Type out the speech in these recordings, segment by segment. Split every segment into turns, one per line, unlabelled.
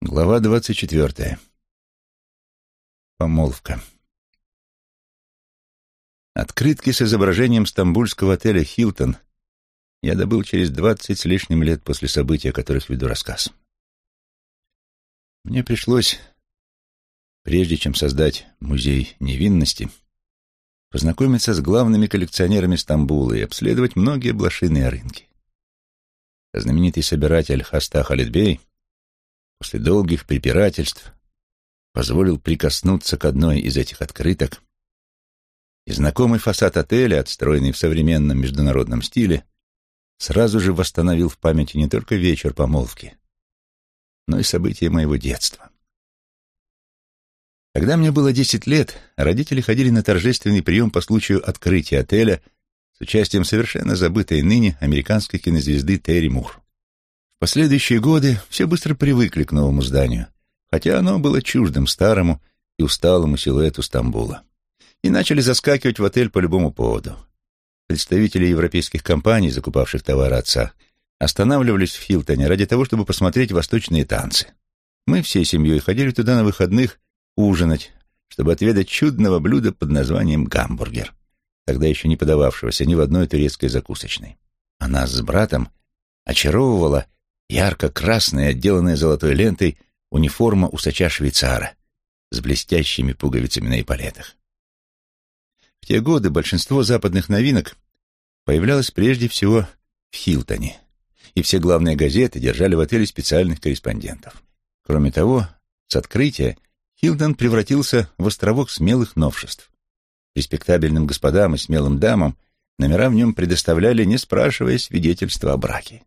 Глава двадцать четвертая. Помолвка. Открытки с изображением стамбульского отеля «Хилтон» я добыл через двадцать с лишним лет после событий, о которых веду рассказ. Мне пришлось, прежде чем создать музей невинности, познакомиться с главными коллекционерами Стамбула и обследовать многие блошиные рынки. Знаменитый собиратель Хаста Халидбей после долгих препирательств позволил прикоснуться к одной из этих открыток, и знакомый фасад отеля, отстроенный в современном международном стиле, сразу же восстановил в памяти не только вечер помолвки, но и события моего детства. Когда мне было десять лет, родители ходили на торжественный прием по случаю открытия отеля с участием совершенно забытой ныне американской кинозвезды Терри Мур. В последующие годы все быстро привыкли к новому зданию, хотя оно было чуждым старому и усталому силуэту Стамбула, и начали заскакивать в отель по любому поводу. Представители европейских компаний, закупавших товары отца, останавливались в Хилтоне ради того, чтобы посмотреть восточные танцы. Мы всей семьей ходили туда на выходных ужинать, чтобы отведать чудного блюда под названием гамбургер, тогда еще не подававшегося ни в одной турецкой закусочной. А нас с братом очаровывала ярко-красная, отделанная золотой лентой, униформа усача-швейцара с блестящими пуговицами на эполетах. В те годы большинство западных новинок появлялось прежде всего в Хилтоне, и все главные газеты держали в отеле специальных корреспондентов. Кроме того, с открытия Хилтон превратился в островок смелых новшеств. Респектабельным господам и смелым дамам номера в нем предоставляли, не спрашивая свидетельства о браке.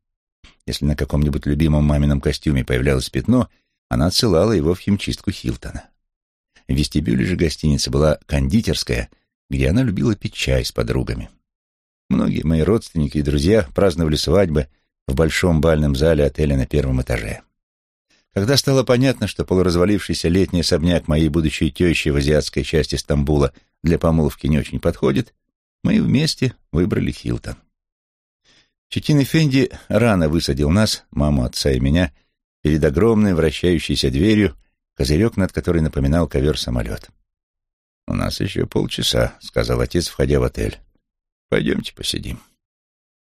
Если на каком-нибудь любимом мамином костюме появлялось пятно, она отсылала его в химчистку Хилтона. В вестибюле же гостиницы была кондитерская, где она любила пить чай с подругами. Многие мои родственники и друзья праздновали свадьбы в большом бальном зале отеля на первом этаже. Когда стало понятно, что полуразвалившийся летний особняк моей будущей тещи в азиатской части Стамбула для помолвки не очень подходит, мы вместе выбрали Хилтон. Четин Эфенди рано высадил нас, маму, отца и меня, перед огромной вращающейся дверью, козырек над которой напоминал ковер-самолет. «У нас еще полчаса», — сказал отец, входя в отель. «Пойдемте посидим.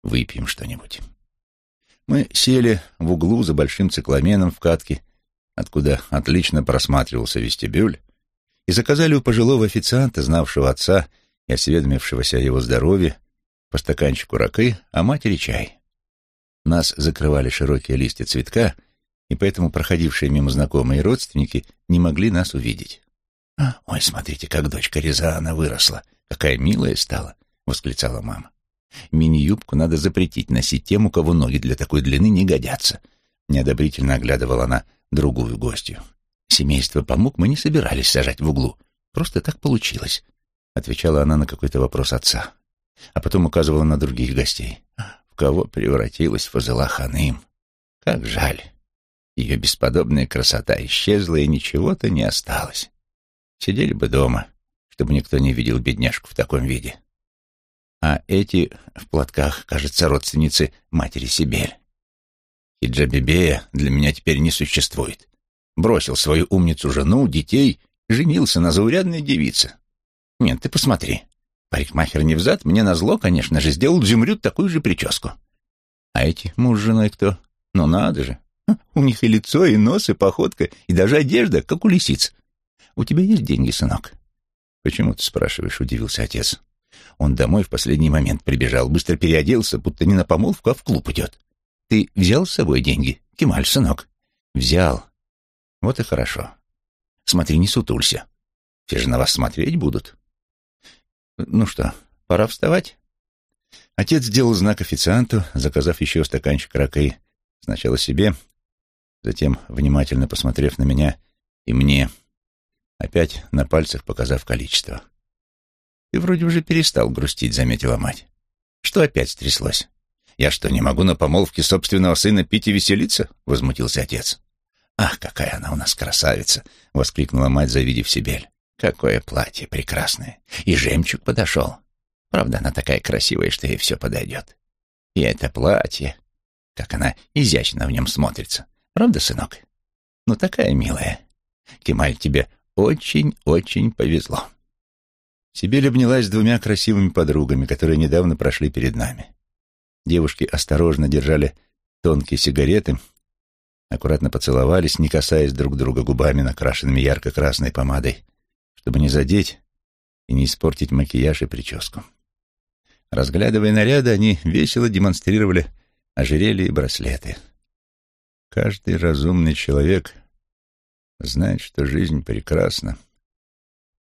Выпьем что-нибудь». Мы сели в углу за большим цикламеном в катке, откуда отлично просматривался вестибюль, и заказали у пожилого официанта, знавшего отца и осведомившегося о его здоровье, по стаканчику ракы, а матери чай. Нас закрывали широкие листья цветка, и поэтому проходившие мимо знакомые родственники не могли нас увидеть. «А, «Ой, смотрите, как дочка Рязана выросла! Какая милая стала!» — восклицала мама. «Мини-юбку надо запретить носить тем, у кого ноги для такой длины не годятся», — неодобрительно оглядывала она другую гостью. «Семейство помог мы не собирались сажать в углу. Просто так получилось», — отвечала она на какой-то вопрос отца а потом указывала на других гостей. В кого превратилась Фазыла Ханым? Как жаль. Ее бесподобная красота исчезла, и ничего-то не осталось. Сидели бы дома, чтобы никто не видел бедняжку в таком виде. А эти в платках, кажется, родственницы матери Сибель. Хиджабибея для меня теперь не существует. Бросил свою умницу жену, детей, женился на заурядной девице. Нет, ты посмотри. Парикмахер не взад, мне назло, конечно же, сделал Зюмрюд такую же прическу. А эти муж с женой кто? Ну надо же. У них и лицо, и нос, и походка, и даже одежда, как у лисиц. У тебя есть деньги, сынок? Почему ты спрашиваешь, удивился отец. Он домой в последний момент прибежал, быстро переоделся, будто не на помолвку, а в клуб идет. Ты взял с собой деньги, Кемаль, сынок? Взял. Вот и хорошо. Смотри, не сутулься. Все же на вас смотреть будут. «Ну что, пора вставать?» Отец сделал знак официанту, заказав еще стаканчик ракы. Сначала себе, затем, внимательно посмотрев на меня и мне, опять на пальцах показав количество. «Ты вроде уже перестал грустить», — заметила мать. «Что опять стряслось? Я что, не могу на помолвке собственного сына пить и веселиться?» — возмутился отец. «Ах, какая она у нас красавица!» — воскликнула мать, завидев Сибель. Какое платье прекрасное! И жемчуг подошел. Правда, она такая красивая, что ей все подойдет. И это платье, как она изящно в нем смотрится. Правда, сынок? Ну, такая милая. Кемаль, тебе очень-очень повезло. Сибель обнялась с двумя красивыми подругами, которые недавно прошли перед нами. Девушки осторожно держали тонкие сигареты, аккуратно поцеловались, не касаясь друг друга губами, накрашенными ярко-красной помадой, чтобы не задеть и не испортить макияж и прическу. Разглядывая наряды, они весело демонстрировали ожерелья и браслеты. Каждый разумный человек знает, что жизнь прекрасна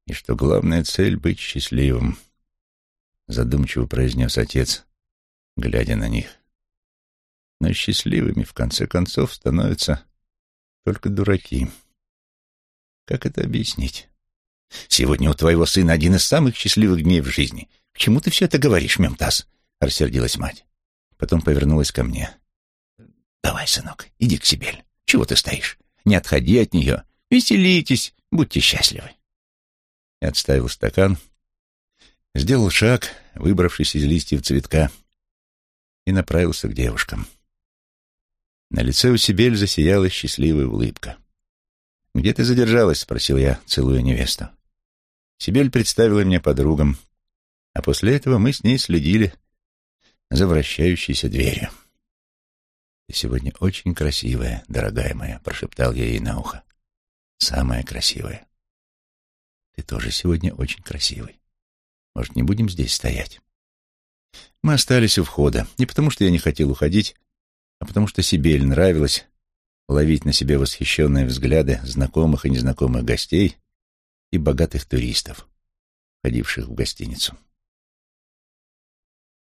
и что главная цель — быть счастливым, — задумчиво произнес отец, глядя на них. Но счастливыми, в конце концов, становятся только дураки. Как это объяснить? Сегодня у твоего сына один из самых счастливых дней в жизни. К чему ты все это говоришь, Мемтаз? Рассердилась мать. Потом повернулась ко мне. Давай, сынок, иди к Сибель. Чего ты стоишь? Не отходи от нее. Веселитесь, будьте счастливы. Я отставил стакан, сделал шаг, выбравшись из листьев цветка, и направился к девушкам. На лице у Сибель засияла счастливая улыбка. «Где ты задержалась?» — спросил я, целуя невесту. Сибель представила меня подругам, а после этого мы с ней следили за вращающейся дверью. «Ты сегодня очень красивая, дорогая моя», — прошептал я ей на ухо. «Самая красивая». «Ты тоже сегодня очень красивый. Может, не будем здесь стоять?» Мы остались у входа, не потому что я не хотел уходить, а потому что Сибель нравилось ловить на себе восхищенные взгляды знакомых и незнакомых гостей и богатых туристов, ходивших в гостиницу.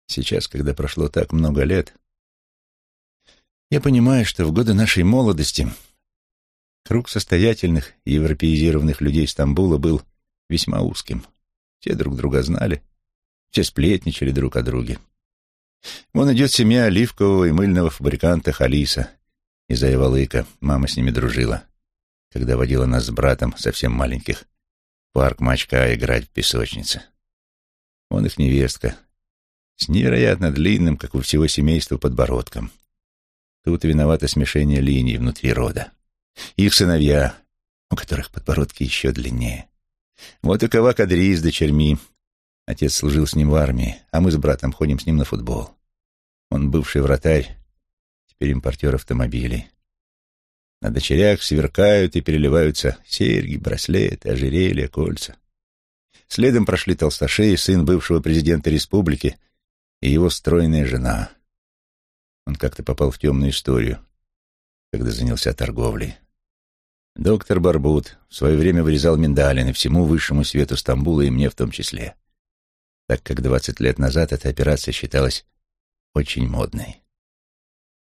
Сейчас, когда прошло так много лет, я понимаю, что в годы нашей молодости круг состоятельных и европеизированных людей Стамбула был весьма узким. Все друг друга знали, все сплетничали друг о друге. Вон идет семья оливкового и мыльного фабриканта Халиса из Айвалыка. Мама с ними дружила, когда водила нас с братом, совсем маленьких, в парк Мачка играть в песочнице. Вон их невестка, с невероятно длинным, как у всего семейства, подбородком. Тут виновато смешение линий внутри рода. Их сыновья, у которых подбородки еще длиннее. Вот и Кава Кадри с дочерьми. Отец служил с ним в армии, а мы с братом ходим с ним на футбол. Он бывший вратарь, теперь импортер автомобилей. На дочерях сверкают и переливаются серьги, браслеты, ожерелья, кольца. Следом прошли толстошей, сын бывшего президента республики и его стройная жена — он как-то попал в темную историю, когда занялся торговлей. Доктор Барбут в свое время вырезал миндалины всему высшему свету Стамбула и мне в том числе, так как двадцать лет назад эта операция считалась очень модной.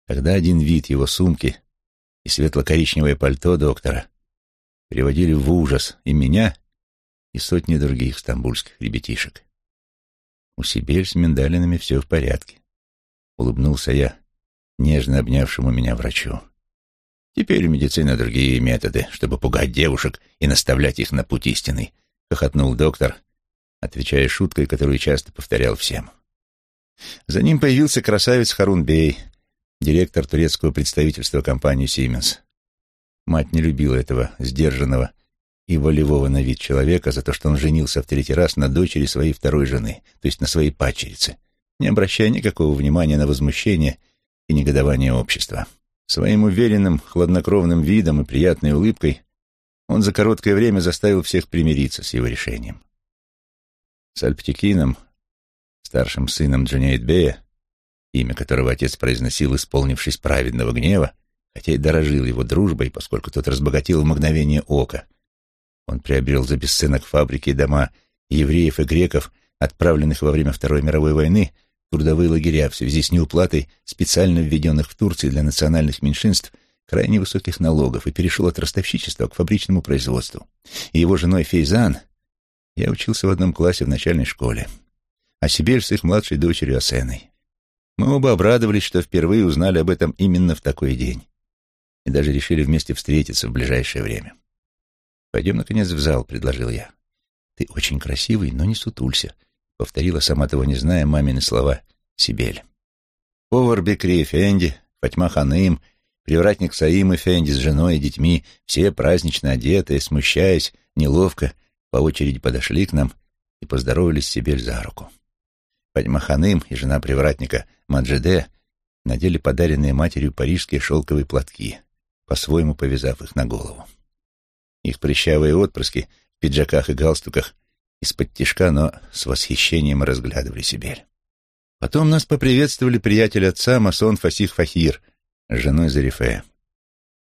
Тогда один вид его сумки и светло-коричневое пальто доктора приводили в ужас и меня, и сотни других стамбульских ребятишек. У Сибель с миндалинами все в порядке. Улыбнулся я, нежно обнявшему меня врачу. «Теперь у медицины другие методы, чтобы пугать девушек и наставлять их на путь истинный», — хохотнул доктор, отвечая шуткой, которую часто повторял всем. За ним появился красавец Харунбей, директор турецкого представительства компании «Сименс». Мать не любила этого сдержанного и волевого на вид человека за то, что он женился в третий раз на дочери своей второй жены, то есть на своей падчерице, не обращая никакого внимания на возмущение и негодование общества. Своим уверенным, хладнокровным видом и приятной улыбкой он за короткое время заставил всех примириться с его решением. С Альптикином, старшим сыном Джанейдбея, имя которого отец произносил, исполнившись праведного гнева, хотя и дорожил его дружбой, поскольку тот разбогател в мгновение ока. Он приобрел за бесценок фабрики и дома евреев и греков, отправленных во время Второй мировой войны трудовые лагеря в связи с неуплатой специально введенных в Турции для национальных меньшинств крайне высоких налогов и перешел от ростовщичества к фабричному производству. И его женой Фейзан я учился в одном классе в начальной школе, а Сибель с их младшей дочерью Асеной. Мы оба обрадовались, что впервые узнали об этом именно в такой день и даже решили вместе встретиться в ближайшее время. «Пойдем, наконец, в зал», — предложил я. «Ты очень красивый, но не сутулься», — повторила, сама того не зная, мамины слова Сибель. Повар Бекри Эфенди, Фатьма Ханым, Привратник Саим Фенди с женой и детьми, все празднично одетые, смущаясь, неловко, по очереди подошли к нам и поздоровались Сибель за руку. Падьмаханым и жена привратника Маджиде надели подаренные матерью парижские шелковые платки, по-своему повязав их на голову. Их прыщавые отпрыски в пиджаках и галстуках из-под тишка, но с восхищением разглядывали Сибель. Потом нас поприветствовали приятель отца, масон Фасих Фахир, с женой Зарифе.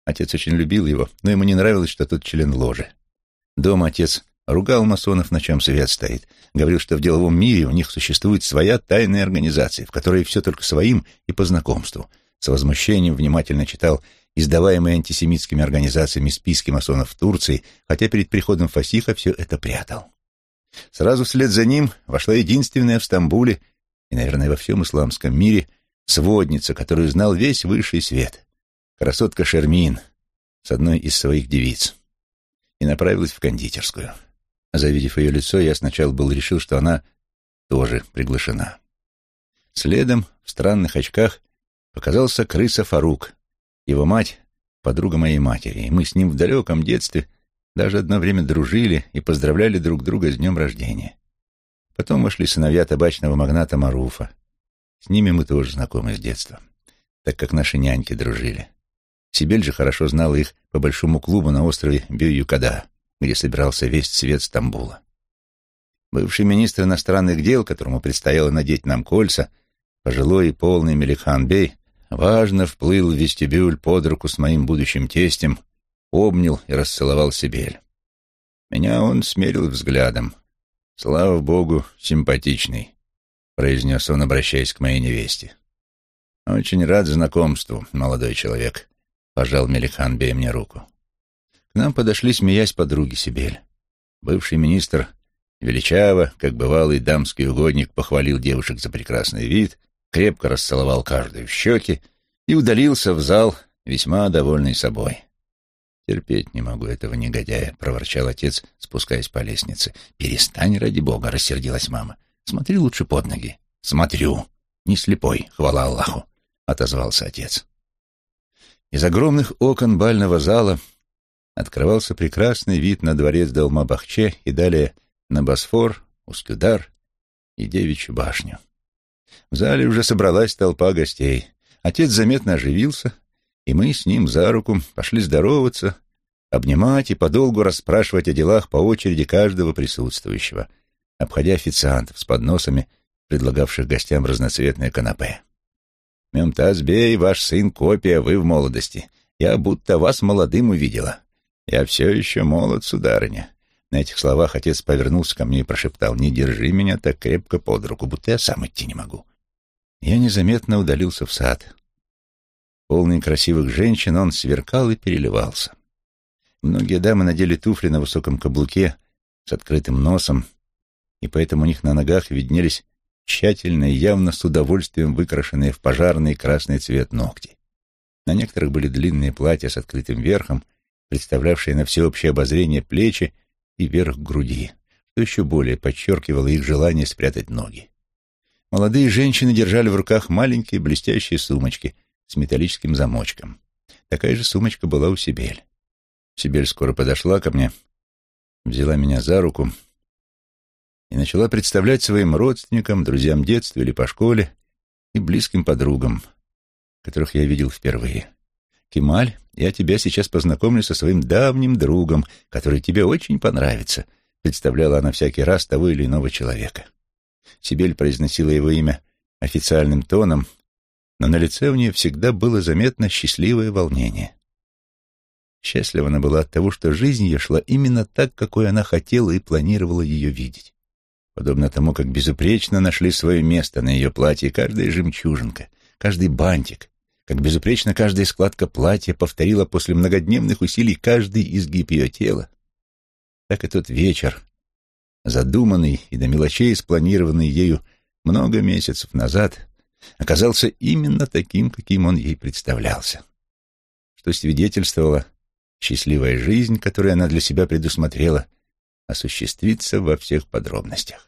Отец очень любил его, но ему не нравилось, что тот член ложи. Дома отец ругал масонов, на чем свет стоит. Говорил, что в деловом мире у них существует своя тайная организация, в которой все только своим и по знакомству. С возмущением внимательно читал издаваемые антисемитскими организациями списки масонов в Турции, хотя перед приходом Фасиха все это прятал. Сразу вслед за ним вошла единственная в Стамбуле и, наверное, во всем исламском мире сводница, которую знал весь высший свет, красотка Шермин с одной из своих девиц, и направилась в кондитерскую. Завидев ее лицо, я сначала был решил, что она тоже приглашена. Следом, в странных очках, показался крыса Фарук, его мать — подруга моей матери, и мы с ним в далеком детстве даже одно время дружили и поздравляли друг друга с днем рождения. Потом вошли сыновья табачного магната Маруфа. С ними мы тоже знакомы с детства, так как наши няньки дружили. Сибель же хорошо знала их по большому клубу на острове Бю-Юкада, где собирался весь цвет Стамбула. Бывший министр иностранных дел, которому предстояло надеть нам кольца, пожилой и полный Мелихан Бей, важно вплыл в вестибюль под руку с моим будущим тестем, обнял и расцеловал Сибель. Меня он смерил взглядом. «Слава богу, симпатичный», — произнес он, обращаясь к моей невесте. «Очень рад знакомству, молодой человек», — пожал Мелихан, бей мне руку. К нам подошли, смеясь, подруги Сибель. Бывший министр величаво, как бывалый дамский угодник, похвалил девушек за прекрасный вид, крепко расцеловал каждую в щеки и удалился в зал, весьма довольный собой. «Терпеть не могу этого негодяя», — проворчал отец, спускаясь по лестнице. «Перестань, ради бога», — рассердилась мама. «Смотри лучше под ноги». «Смотрю. Не слепой, хвала Аллаху», — отозвался отец. Из огромных окон бального зала открывался прекрасный вид на дворец Далмабахче и далее на Босфор, Ускюдар и Девичью башню. В зале уже собралась толпа гостей. Отец заметно оживился, и мы с ним за руку пошли здороваться, обнимать и подолгу расспрашивать о делах по очереди каждого присутствующего, обходя официантов с подносами, предлагавших гостям разноцветное канапе. «Мемтаз Бей, ваш сын копия, вы в молодости. Я будто вас молодым увидела. Я все еще молод, сударыня. На этих словах отец повернулся ко мне и прошептал, «Не держи меня так крепко под руку, будто я сам идти не могу». Я незаметно удалился в сад. Полный красивых женщин, он сверкал и переливался. Многие дамы надели туфли на высоком каблуке с открытым носом, и поэтому у них на ногах виднелись тщательно и явно с удовольствием выкрашенные в пожарный красный цвет ногти. На некоторых были длинные платья с открытым верхом, представлявшие на всеобщее обозрение плечи и верх груди, что еще более подчеркивало их желание спрятать ноги. Молодые женщины держали в руках маленькие блестящие сумочки с металлическим замочком. Такая же сумочка была у Сибель. Сибель скоро подошла ко мне, взяла меня за руку и начала представлять своим родственникам, друзьям детства или по школе и близким подругам, которых я видел впервые. Кемаль, я тебя сейчас познакомлю со своим давним другом, который тебе очень понравится», — представляла она всякий раз того или иного человека. Сибель произносила его имя официальным тоном, но на лице у нее всегда было заметно счастливое волнение. Счастлива она была от того, что жизнь ее шла именно так, какой она хотела и планировала ее видеть. Подобно тому, как безупречно нашли свое место на ее платье каждая жемчужинка, каждый бантик, как безупречно каждая складка платья повторила после многодневных усилий каждый изгиб ее тела, так и тот вечер, задуманный и до мелочей спланированный ею много месяцев назад, оказался именно таким, каким он ей представлялся, что свидетельствовало счастливая жизнь, которую она для себя предусмотрела, осуществиться во всех подробностях.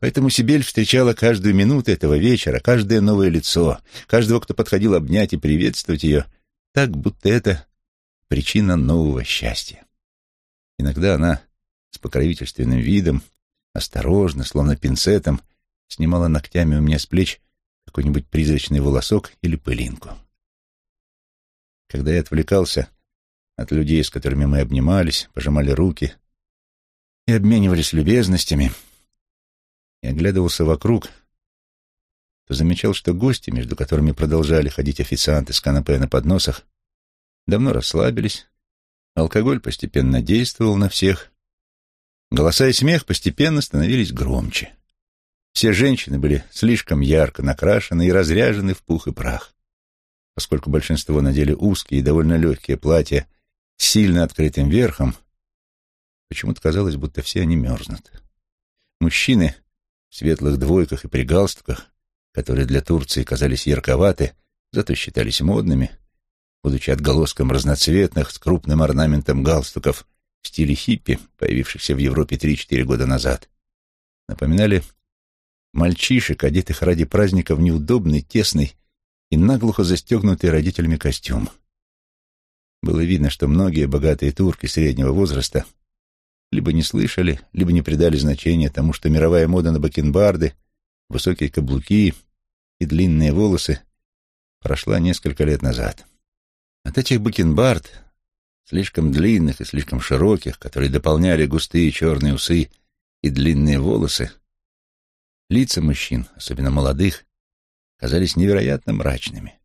Поэтому Сибель встречала каждую минуту этого вечера, каждое новое лицо, каждого, кто подходил обнять и приветствовать ее, так, будто это причина нового счастья. Иногда она с покровительственным видом, осторожно, словно пинцетом, снимала ногтями у меня с плеч какой-нибудь призрачный волосок или пылинку. Когда я отвлекался от людей, с которыми мы обнимались, пожимали руки и обменивались любезностями, и оглядывался вокруг, то замечал, что гости, между которыми продолжали ходить официанты с канапе на подносах, давно расслабились, алкоголь постепенно действовал на всех, голоса и смех постепенно становились громче. Все женщины были слишком ярко накрашены и разряжены в пух и прах. Поскольку большинство надели узкие и довольно легкие платья с сильно открытым верхом, почему-то казалось, будто все они мерзнут. Мужчины в светлых двойках и при галстуках, которые для Турции казались ярковаты, зато считались модными, будучи отголоском разноцветных с крупным орнаментом галстуков в стиле хиппи, появившихся в Европе 3-4 года назад, напоминали мальчишек, одетых ради праздника в неудобный, тесный и наглухо застегнутый родителями костюм. Было видно, что многие богатые турки среднего возраста либо не слышали, либо не придали значения тому, что мировая мода на бакенбарды, высокие каблуки и длинные волосы прошла несколько лет назад. От этих бакенбард, слишком длинных и слишком широких, которые дополняли густые черные усы и длинные волосы, лица мужчин, особенно молодых, казались невероятно мрачными.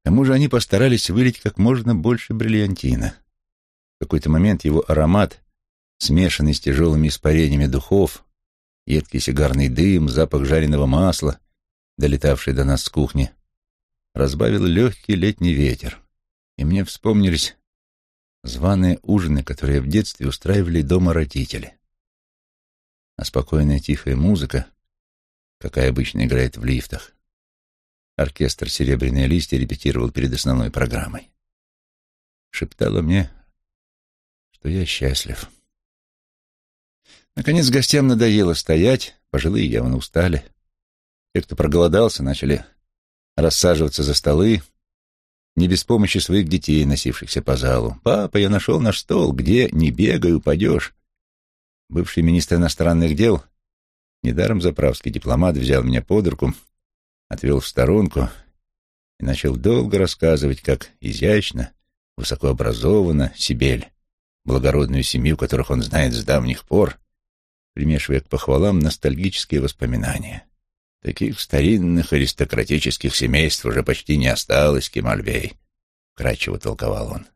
К тому же они постарались вылить как можно больше бриллиантина. В какой-то момент его аромат смешанный с тяжелыми испарениями духов, едкий сигарный дым, запах жареного масла, долетавший до нас с кухни, разбавил легкий летний ветер, и мне вспомнились званые ужины, которые в детстве устраивали дома родители. А спокойная тихая музыка, какая обычно играет в лифтах, оркестр «Серебряные листья» репетировал перед основной программой, шептала мне, что я счастлив. Наконец гостям надоело стоять, пожилые явно устали. Те, кто проголодался, начали рассаживаться за столы, не без помощи своих детей, носившихся по залу. «Папа, я нашел наш стол. Где? Не бегай, упадешь». Бывший министр иностранных дел, недаром заправский дипломат, взял меня под руку, отвел в сторонку и начал долго рассказывать, как изящно, высокообразованно Сибель, благородную семью, которых он знает с давних пор, примешивая к похвалам ностальгические воспоминания. Таких старинных аристократических семейств уже почти не осталось, Кемальбей, — кратчево толковал он.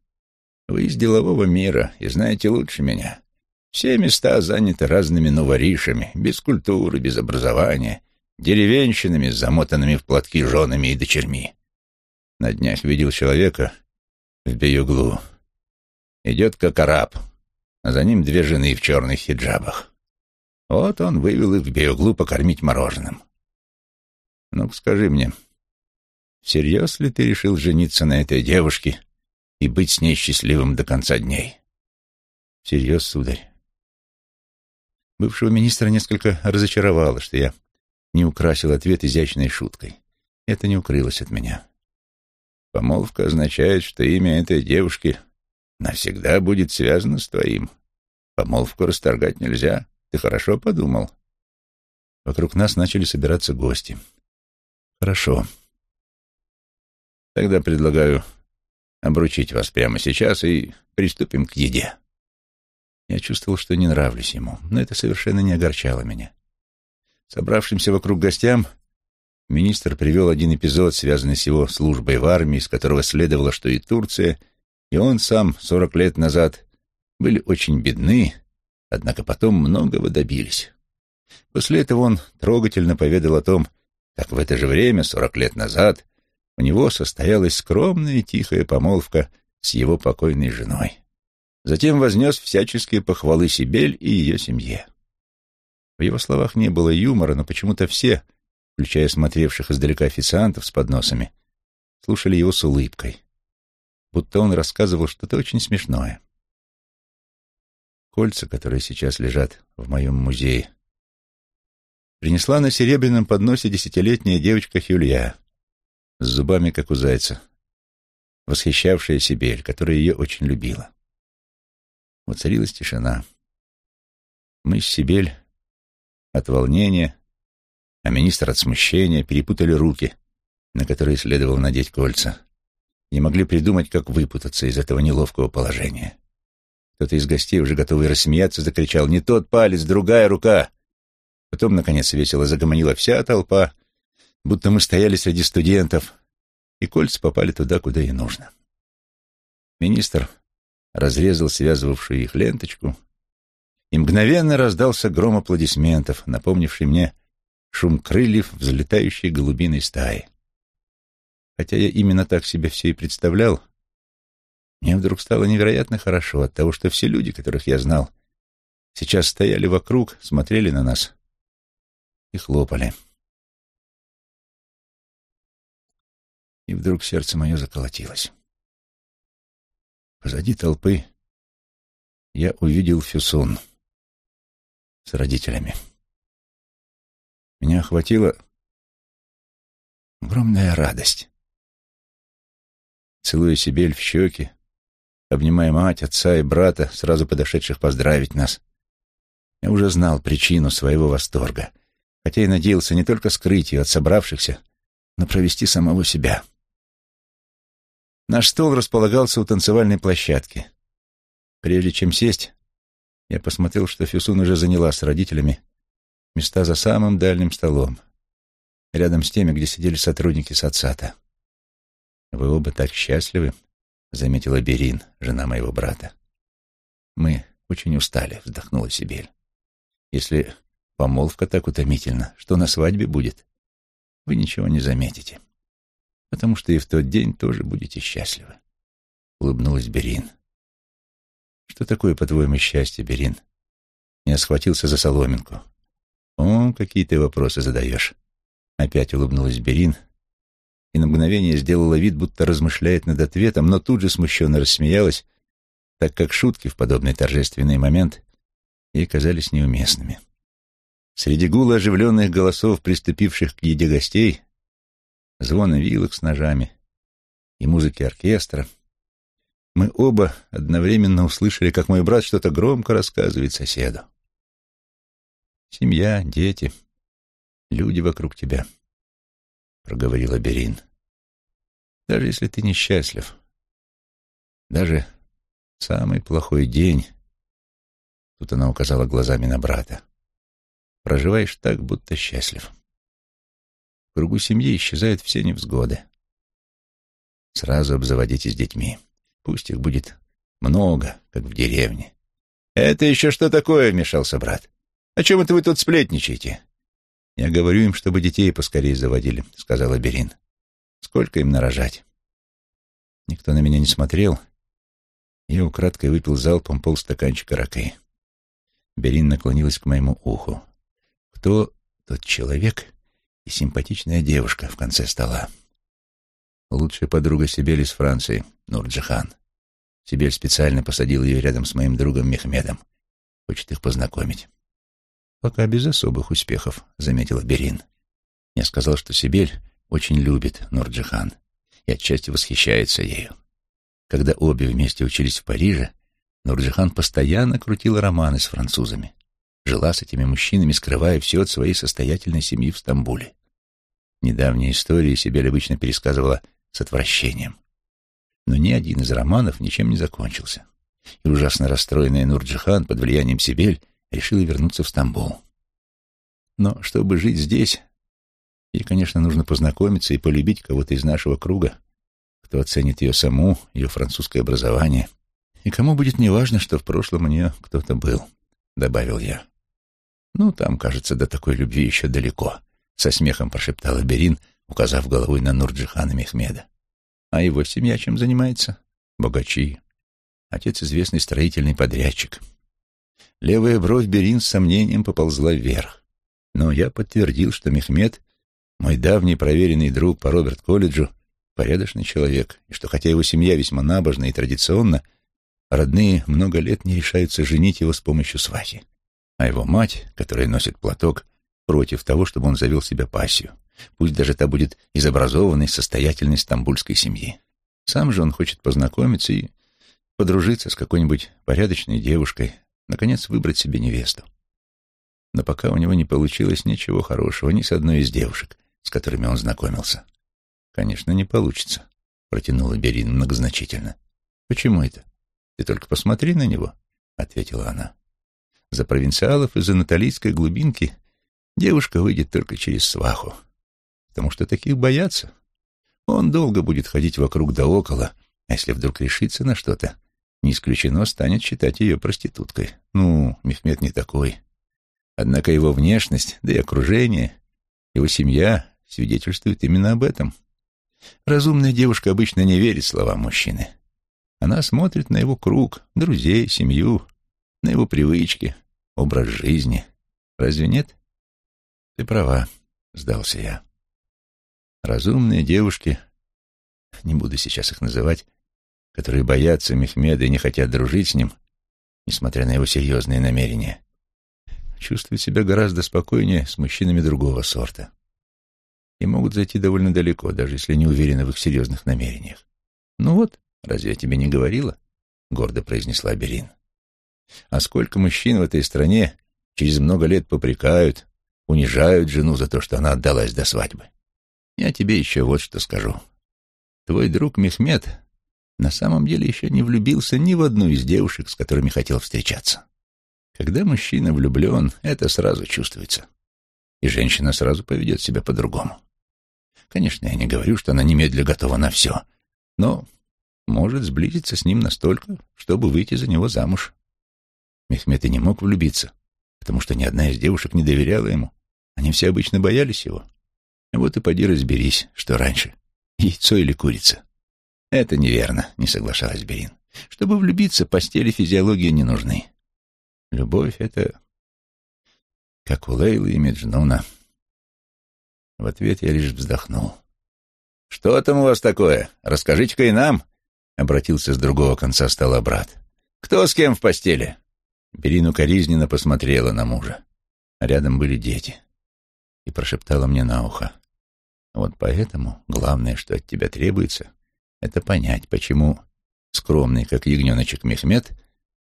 Вы из делового мира и знаете лучше меня. Все места заняты разными новоришами, без культуры, без образования, деревенщинами замотанными в платки женами и дочерьми. На днях видел человека в Беюглу. Идет как араб, а за ним две жены в черных хиджабах. Вот он вывел их в биоглу покормить мороженым. ну скажи мне, всерьез ли ты решил жениться на этой девушке и быть с ней счастливым до конца дней? Всерьез, сударь. Бывшего министра несколько разочаровало, что я не украсил ответ изящной шуткой. Это не укрылось от меня. Помолвка означает, что имя этой девушки навсегда будет связано с твоим. Помолвку расторгать нельзя. Ты хорошо подумал?» Вокруг нас начали собираться гости. «Хорошо. Тогда предлагаю обручить вас прямо сейчас и приступим к еде». Я чувствовал, что не нравлюсь ему, но это совершенно не огорчало меня. Собравшимся вокруг гостям министр привел один эпизод, связанный с его службой в армии, из которого следовало, что и Турция, и он сам сорок лет назад были очень бедны однако потом многого добились. После этого он трогательно поведал о том, как в это же время, сорок лет назад, у него состоялась скромная тихая помолвка с его покойной женой. Затем вознес всяческие похвалы Сибель и ее семье. В его словах не было юмора, но почему-то все, включая смотревших издалека официантов с подносами, слушали его с улыбкой, будто он рассказывал что-то очень смешное. Кольца, которые сейчас лежат в моем музее, принесла на серебряном подносе десятилетняя девочка Хюлья с зубами, как у зайца, восхищавшая Сибель, которая ее очень любила. Воцарилась тишина. Мы с Сибель от волнения, а министр от смущения перепутали руки, на которые следовало надеть кольца, не могли придумать, как выпутаться из этого неловкого положения. Кто-то из гостей, уже готовый рассмеяться, закричал «Не тот палец, другая рука!» Потом, наконец, весело загомонила вся толпа, будто мы стояли среди студентов, и кольца попали туда, куда и нужно. Министр разрезал связывавшую их ленточку, и мгновенно раздался гром аплодисментов, напомнивший мне шум крыльев взлетающей голубиной стаи. Хотя я именно так себе все и представлял, мне вдруг стало невероятно хорошо от того, что все люди, которых я знал, сейчас стояли вокруг, смотрели на нас и хлопали. И вдруг сердце мое заколотилось. Позади толпы я увидел Фюсон с родителями. Меня охватила огромная радость. Целуя Сибель в щеки, обнимая мать, отца и брата, сразу подошедших поздравить нас. Я уже знал причину своего восторга, хотя и надеялся не только скрыть ее от собравшихся, но провести самого себя. Наш стол располагался у танцевальной площадки. Прежде чем сесть, я посмотрел, что Фюсун уже заняла с родителями места за самым дальним столом, рядом с теми, где сидели сотрудники соцсата. «Вы оба так счастливы», — заметила Берин, жена моего брата. «Мы очень устали», — вздохнула Сибель. «Если помолвка так утомительна, что на свадьбе будет, вы ничего не заметите, потому что и в тот день тоже будете счастливы», — улыбнулась Берин. «Что такое, по-твоему, счастье, Берин?» Я схватился за соломинку. «О, какие ты вопросы задаешь!» Опять улыбнулась Берин и на мгновение сделала вид, будто размышляет над ответом, но тут же смущенно рассмеялась, так как шутки в подобный торжественный момент ей казались неуместными. Среди гула оживленных голосов, приступивших к еде гостей, звона вилок с ножами и музыки оркестра, мы оба одновременно услышали, как мой брат что-то громко рассказывает соседу. «Семья, дети, люди вокруг тебя», — проговорила Берин. «Даже если ты несчастлив, даже самый плохой день...» Тут она указала глазами на брата. «Проживаешь так, будто счастлив. В кругу семьи исчезают все невзгоды. Сразу обзаводитесь детьми. Пусть их будет много, как в деревне». «Это еще что такое?» — вмешался брат. «О чем это вы тут сплетничаете? «Я говорю им, чтобы детей поскорее заводили», — сказала Берин. «Сколько им нарожать?» Никто на меня не смотрел. Я украдкой выпил залпом полстаканчика ракы. Берин наклонилась к моему уху. «Кто тот человек и симпатичная девушка в конце стола?» «Лучшая подруга Сибель из Франции, Нурджихан. Сибель специально посадил ее рядом с моим другом Мехмедом. Хочет их познакомить». «Пока без особых успехов», — заметила Берин. Я сказал, что Сибель очень любит Нурджихан и отчасти восхищается ею. Когда обе вместе учились в Париже, Нурджихан постоянно крутила романы с французами. Жила с этими мужчинами, скрывая все от своей состоятельной семьи в Стамбуле. Недавние истории Сибель обычно пересказывала с отвращением. Но ни один из романов ничем не закончился. И ужасно расстроенная Нурджихан под влиянием Сибель решила вернуться в Стамбул. Но чтобы жить здесь, ей, конечно, нужно познакомиться и полюбить кого-то из нашего круга, кто оценит ее саму, ее французское образование, и кому будет неважно, что в прошлом у нее кто-то был, — добавил я. «Ну, там, кажется, до такой любви еще далеко», — со смехом прошептала Берин, указав головой на Нурджихана Мехмеда. «А его семья чем занимается?» «Богачи. Отец известный строительный подрядчик. Левая бровь Берин с сомнением поползла вверх. Но я подтвердил, что Мехмед, мой давний проверенный друг по Роберт-колледжу, порядочный человек, и что хотя его семья весьма набожна и традиционна, родные много лет не решаются женить его с помощью свахи. А его мать, которая носит платок, против того, чтобы он завел себе пассию. Пусть даже та будет из образованной, состоятельной стамбульской семьи. Сам же он хочет познакомиться и подружиться с какой-нибудь порядочной девушкой, наконец выбрать себе невесту. Но пока у него не получилось ничего хорошего ни с одной из девушек, с которыми он знакомился. «Конечно, не получится», — протянула Берин многозначительно. «Почему это? Ты только посмотри на него», — ответила она. «За провинциалов из-за наталийской глубинки девушка выйдет только через сваху, потому что таких боятся. Он долго будет ходить вокруг да около, а если вдруг решится на что-то, не исключено станет считать ее проституткой. Ну, Мехмед не такой. Однако его внешность, да и окружение, его семья свидетельствуют именно об этом. Разумная девушка обычно не верит словам мужчины. Она смотрит на его круг, друзей, семью, на его привычки, образ жизни. Разве нет? Ты права, сдался я. Разумные девушки, не буду сейчас их называть, которые боятся Мехмеда и не хотят дружить с ним, несмотря на его серьезные намерения, чувствуют себя гораздо спокойнее с мужчинами другого сорта и могут зайти довольно далеко, даже если не уверены в их серьезных намерениях. «Ну вот, разве я тебе не говорила?» — гордо произнесла Берин. «А сколько мужчин в этой стране через много лет попрекают, унижают жену за то, что она отдалась до свадьбы. Я тебе еще вот что скажу. Твой друг Мехмед на самом деле еще не влюбился ни в одну из девушек, с которыми хотел встречаться. Когда мужчина влюблен, это сразу чувствуется. И женщина сразу поведет себя по-другому. Конечно, я не говорю, что она немедля готова на все, но может сблизиться с ним настолько, чтобы выйти за него замуж. Мехмед и не мог влюбиться, потому что ни одна из девушек не доверяла ему. Они все обычно боялись его. Вот и поди разберись, что раньше, яйцо или курица. Это неверно, не соглашалась Берин. Чтобы влюбиться, постели физиологии не нужны. Любовь — это как у Лейлы и Меджнуна. В ответ я лишь вздохнул. «Что там у вас такое? Расскажите-ка и нам!» — обратился с другого конца стола брат. «Кто с кем в постели?» Берин укоризненно посмотрела на мужа. Рядом были дети. И прошептала мне на ухо. «Вот поэтому главное, что от тебя требуется, это понять, почему скромный, как ягненочек Мехмед,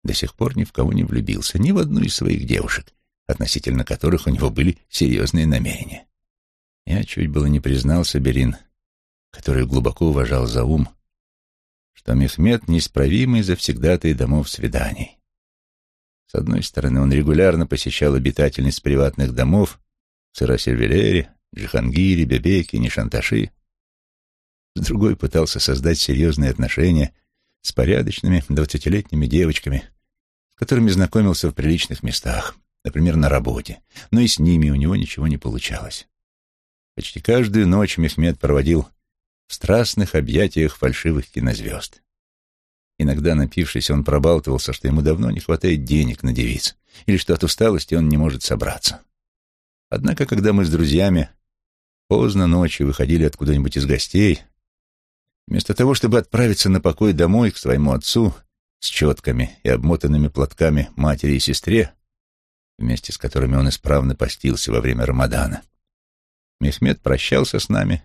до сих пор ни в кого не влюбился, ни в одну из своих девушек, относительно которых у него были серьезные намерения. Я чуть было не признался Берин, который глубоко уважал за ум, что Мехмед — неисправимый завсегдатый домов свиданий. С одной стороны, он регулярно посещал обитательниц приватных домов в Сыросервелере, Джихангире, Бебеке, Нишанташи, другой пытался создать серьезные отношения с порядочными двадцатилетними девочками, с которыми знакомился в приличных местах, например, на работе, но и с ними у него ничего не получалось. Почти каждую ночь Мехмед проводил в страстных объятиях фальшивых кинозвезд. Иногда, напившись, он пробалтывался, что ему давно не хватает денег на девиц, или что от усталости он не может собраться. Однако, когда мы с друзьями поздно ночью выходили откуда-нибудь из гостей, Вместо того, чтобы отправиться на покой домой к своему отцу с четками и обмотанными платками матери и сестре, вместе с которыми он исправно постился во время Рамадана, Мехмед прощался с нами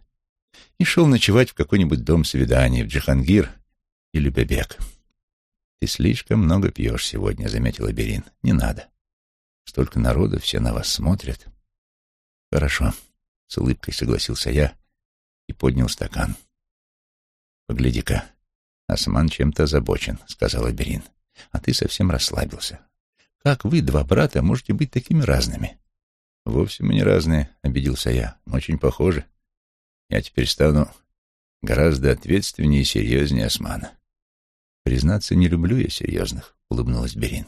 и шел ночевать в какой-нибудь дом свиданий, в Джихангир или Бебек. «Ты слишком много пьешь сегодня», — заметила Берин. «Не надо. Столько народу, все на вас смотрят». «Хорошо», — с улыбкой согласился я и поднял стакан. «Погляди-ка, Осман чем-то озабочен», — сказала Берин. «А ты совсем расслабился. Как вы, два брата, можете быть такими разными?» «Вовсе мы не разные», — обиделся я. «Мы очень похожи. Я теперь стану гораздо ответственнее и серьезнее Османа». «Признаться, не люблю я серьезных», — улыбнулась Берин.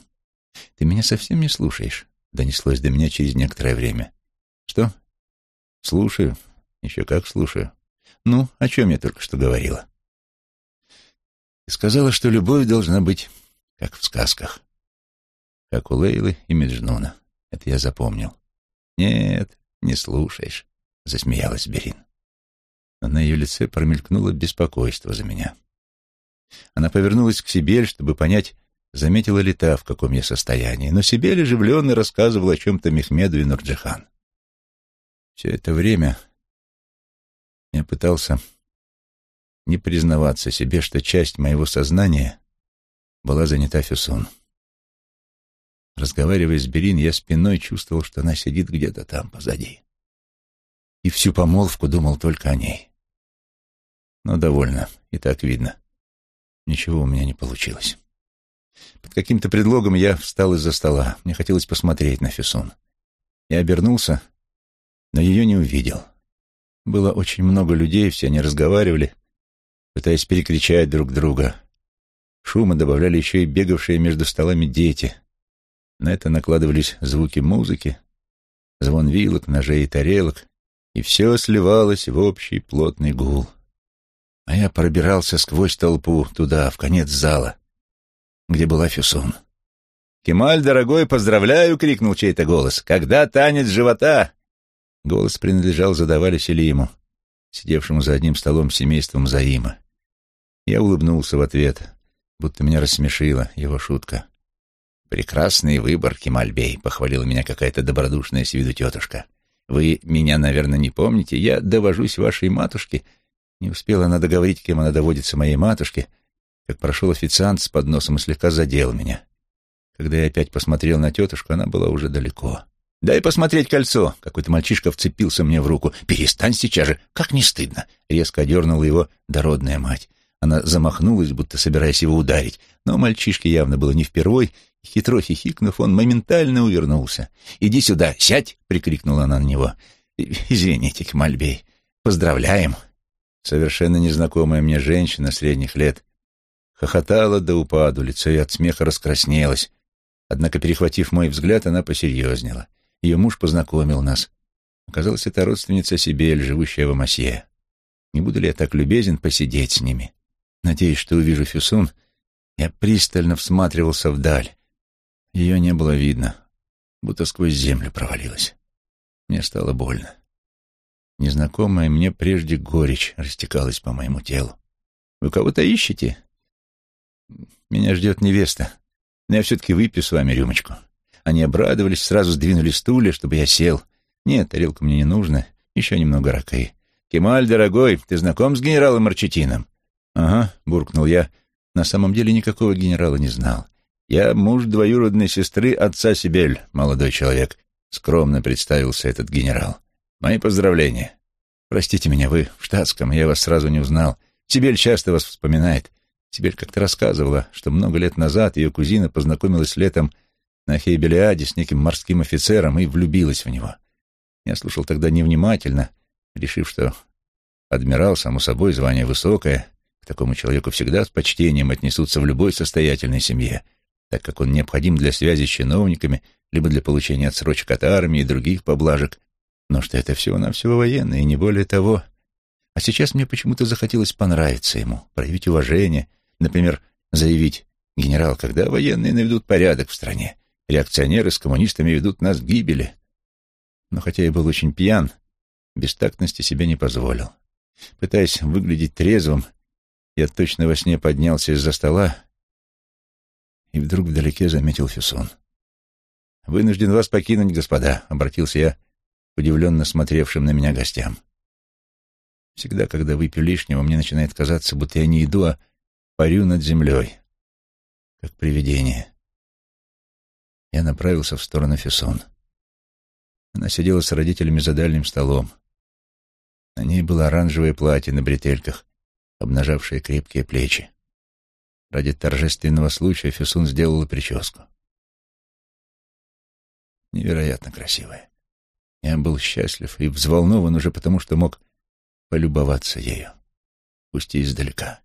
«Ты меня совсем не слушаешь», — донеслось до меня через некоторое время. «Что?» «Слушаю. Еще как слушаю. Ну, о чем я только что говорила?» Сказала, что любовь должна быть как в сказках, как у Лейлы и Меджнуна. Это я запомнил. «Нет, не слушаешь», — засмеялась Берин. Но на ее лице промелькнуло беспокойство за меня. Она повернулась к Сибель, чтобы понять, заметила ли та, в каком я состоянии, но Сибель оживленно рассказывал о чем-то Мехмеду и Нурджихан. Все это время я пытался не признаваться себе, что часть моего сознания была занята Фюсон. Разговаривая с Берин, я спиной чувствовал, что она сидит где-то там, позади. И всю помолвку думал только о ней. Но довольно, и так видно. Ничего у меня не получилось. Под каким-то предлогом я встал из-за стола. Мне хотелось посмотреть на Фюсон. Я обернулся, но ее не увидел. Было очень много людей, все они разговаривали, пытаясь перекричать друг друга. Шума добавляли еще и бегавшие между столами дети. На это накладывались звуки музыки, звон вилок, ножей и тарелок, и все сливалось в общий плотный гул. А я пробирался сквозь толпу туда, в конец зала, где была Фюсон. «Кемаль, дорогой, поздравляю!» — крикнул чей-то голос. «Когда танец живота?» Голос принадлежал задавали Селиму, сидевшему за одним столом с семейством Заима. Я улыбнулся в ответ, будто меня рассмешила его шутка. «Прекрасный выбор, Кемальбей», — похвалила меня какая-то добродушная с виду тетушка. «Вы меня, наверное, не помните. Я довожусь вашей матушке». Не успела она договорить, кем она доводится моей матушке, как прошел официант с подносом и слегка задел меня. Когда я опять посмотрел на тетушку, она была уже далеко. «Дай посмотреть кольцо!» Какой-то мальчишка вцепился мне в руку. «Перестань сейчас же! Как не стыдно!» Резко одернула его дородная мать. Она замахнулась, будто собираясь его ударить. Но мальчишке явно было не впервой, и хитро хихикнув, он моментально увернулся. «Иди сюда, сядь!» — прикрикнула она на него. «Извините, Кемальбей, поздравляем!» Совершенно незнакомая мне женщина средних лет хохотала до упаду, лицо ее от смеха раскраснелось. Однако, перехватив мой взгляд, она посерьезнела. Ее муж познакомил нас. Оказалось, это родственница Сибель, живущая в Амасье. Не буду ли я так любезен посидеть с ними? Надеюсь, что увижу Фюсун. Я пристально всматривался вдаль. Ее не было видно, будто сквозь землю провалилась. Мне стало больно. Незнакомая мне прежде горечь растекалась по моему телу. «Вы кого-то ищете?» «Меня ждет невеста, но я все-таки выпью с вами рюмочку». Они обрадовались, сразу сдвинули стулья, чтобы я сел. Нет, тарелка мне не нужна, еще немного ракы. «Кемаль, дорогой, ты знаком с генералом Марчетином?» «Ага», — буркнул я. На самом деле никакого генерала не знал. «Я муж двоюродной сестры отца Сибель, молодой человек», — скромно представился этот генерал. «Мои поздравления. Простите меня, вы в штатском, я вас сразу не узнал. Сибель часто вас вспоминает. Сибель как-то рассказывала, что много лет назад ее кузина познакомилась летом на Хейбелиаде с неким морским офицером и влюбилась в него. Я слушал тогда невнимательно, решив, что адмирал, само собой, звание высокое, к такому человеку всегда с почтением отнесутся в любой состоятельной семье, так как он необходим для связи с чиновниками, либо для получения отсрочек от армии и других поблажек, но что это всего-навсего военное, и не более того. А сейчас мне почему-то захотелось понравиться ему, проявить уважение, например, заявить «Генерал, когда военные наведут порядок в стране? Реакционеры с коммунистами ведут нас к гибели. Но хотя я был очень пьян, бестактности себе не позволил. Пытаясь выглядеть трезвым, я точно во сне поднялся из-за стола и вдруг вдалеке заметил Фюсон. «Вынужден вас покинуть, господа», — обратился я к удивленно смотревшим на меня гостям. Всегда, когда выпью лишнего, мне начинает казаться, будто я не иду, а парю над землей, как привидение я направился в сторону Фессон. Она сидела с родителями за дальним столом. На ней было оранжевое платье на бретельках, обнажавшее крепкие плечи. Ради торжественного случая Фесун сделала прическу. Невероятно красивая. Я был счастлив и взволнован уже потому, что мог полюбоваться ею, пусть и издалека.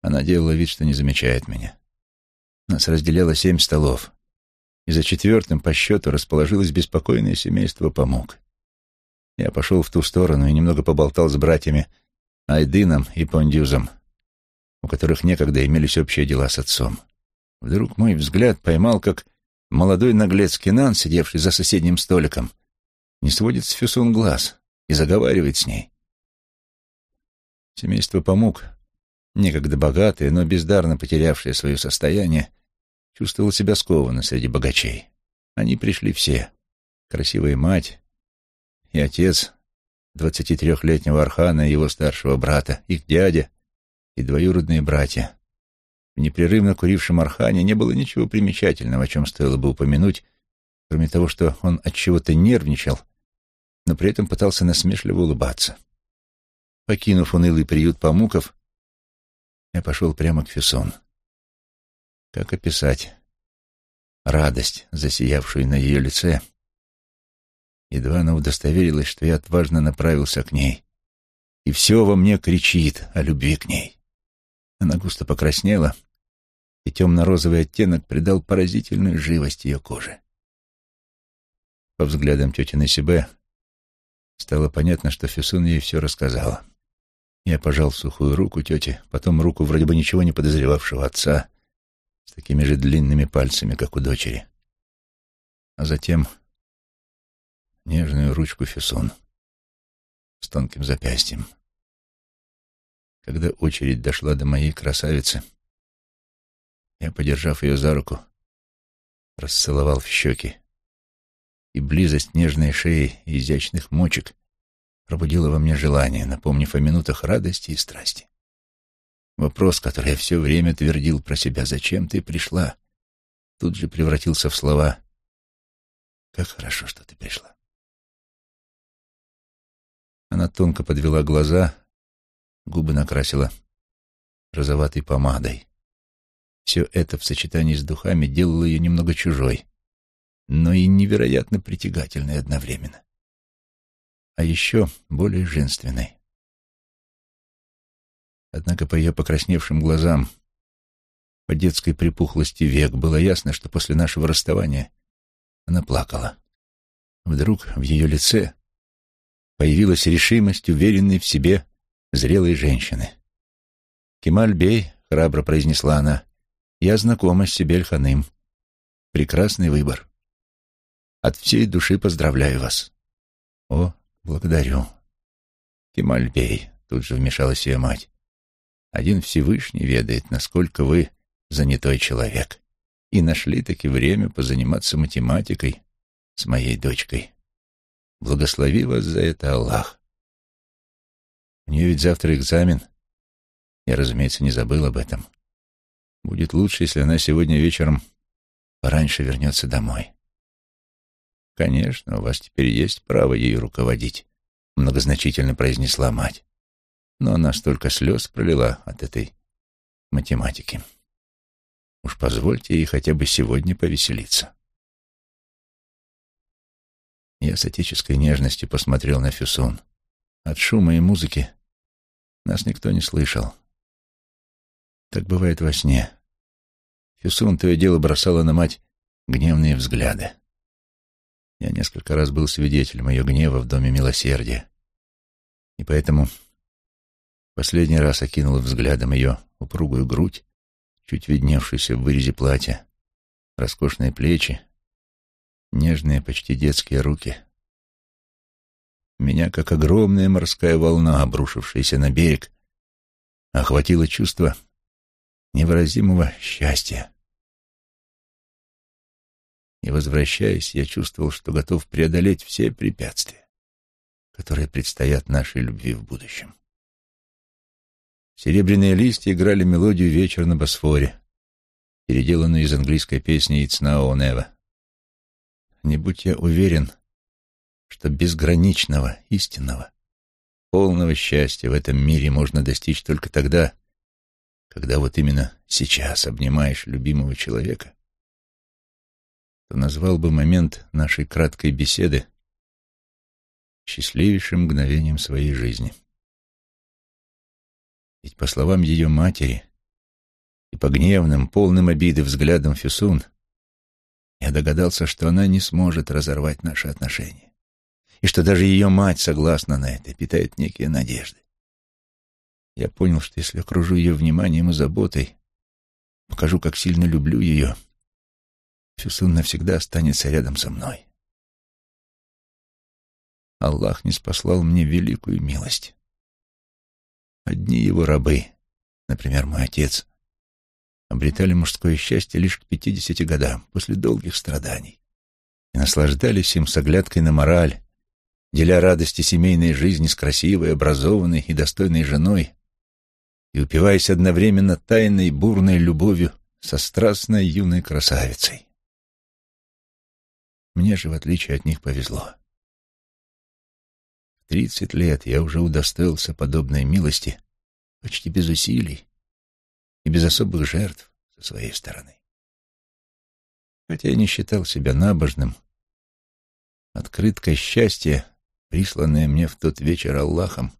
Она делала вид, что не замечает меня. Нас разделяло семь столов и за четвертым по счету расположилось беспокойное семейство помог. Я пошел в ту сторону и немного поболтал с братьями Айдыном и Пондюзом, у которых некогда имелись общие дела с отцом. Вдруг мой взгляд поймал, как молодой наглец Кенан, сидевший за соседним столиком, не сводит с Фюсун глаз и заговаривает с ней. Семейство помог, некогда богатое, но бездарно потерявшее свое состояние, чувствовал себя скованно среди богачей. Они пришли все. Красивая мать и отец двадцати трехлетнего Архана и его старшего брата, их дядя и двоюродные братья. В непрерывно курившем Архане не было ничего примечательного, о чем стоило бы упомянуть, кроме того, что он от чего-то нервничал, но при этом пытался насмешливо улыбаться. Покинув унылый приют помуков, я пошел прямо к Фессон. Как описать радость, засиявшую на ее лице, едва она удостоверилась, что я отважно направился к ней, и все во мне кричит о любви к ней. Она густо покраснела, и темно-розовый оттенок придал поразительную живость ее коже. По взглядам тети Насибе стало понятно, что Фюсун ей все рассказала. Я пожал сухую руку тети, потом руку вроде бы ничего не подозревавшего отца такими же длинными пальцами, как у дочери. А затем нежную ручку Фюсун с тонким запястьем. Когда очередь дошла до моей красавицы, я, подержав ее за руку, расцеловал в щеки, и близость нежной шеи и изящных мочек пробудила во мне желание, напомнив о минутах радости и страсти. Вопрос, который я все время твердил про себя «Зачем ты пришла?» тут же превратился в слова «Как хорошо, что ты пришла». Она тонко подвела глаза, губы накрасила розоватой помадой. Все это в сочетании с духами делало ее немного чужой, но и невероятно притягательной одновременно а еще более женственной. Однако по ее покрасневшим глазам, по детской припухлости век, было ясно, что после нашего расставания она плакала. Вдруг в ее лице появилась решимость, уверенной в себе зрелой женщины. «Кемаль Бей», — храбро произнесла она, — «я знакома с Сибель Ханым. Прекрасный выбор. От всей души поздравляю вас». «О, «Благодарю». «Кемальбей», — тут же вмешалась ее мать, — «один Всевышний ведает, насколько вы занятой человек, и нашли-таки время позаниматься математикой с моей дочкой. Благослови вас за это, Аллах. У нее ведь завтра экзамен. Я, разумеется, не забыл об этом. Будет лучше, если она сегодня вечером пораньше вернется домой. «Конечно, у вас теперь есть право ею руководить», — многозначительно произнесла мать. Но она столько слез пролила от этой математики. Уж позвольте ей хотя бы сегодня повеселиться. Я с отеческой нежностью посмотрел на Фюсун. От шума и музыки нас никто не слышал. Так бывает во сне. Фюсун то и дело бросала на мать гневные взгляды. Я несколько раз был свидетелем ее гнева в Доме Милосердия, и поэтому последний раз окинул взглядом ее упругую грудь, чуть видневшуюся в вырезе платья, роскошные плечи, нежные, почти детские руки. Меня, как огромная морская волна, обрушившаяся на берег, охватило чувство невыразимого счастья. И, возвращаясь, я чувствовал, что готов преодолеть все препятствия, которые предстоят нашей любви в будущем. Серебряные листья играли мелодию «Вечер на Босфоре», переделанную из английской песни «It's now or never». Не будь я уверен, что безграничного, истинного, полного счастья в этом мире можно достичь только тогда, когда вот именно сейчас обнимаешь любимого человека то назвал бы момент нашей краткой беседы счастливейшим мгновением своей жизни. Ведь, по словам ее матери и по гневным, полным обиды взглядам Фюсун, я догадался, что она не сможет разорвать наши отношения, и что даже ее мать согласна на это, питает некие надежды. Я понял, что если окружу ее вниманием и заботой, покажу, как сильно люблю ее — Фюсун навсегда останется рядом со мной. Аллах не спаслал мне великую милость. Одни его рабы, например, мой отец, обретали мужское счастье лишь к пятидесяти годам, после долгих страданий, и наслаждались им с оглядкой на мораль деля радости семейной жизни с красивой, образованной и достойной женой и упиваясь одновременно тайной бурной любовью со страстной юной красавицей. Мне же, в отличие от них, повезло. Тридцать лет я уже удостоился подобной милости почти без усилий и без особых жертв со своей стороны. Хотя я не считал себя набожным, открытка счастья, присланная мне в тот вечер Аллахом,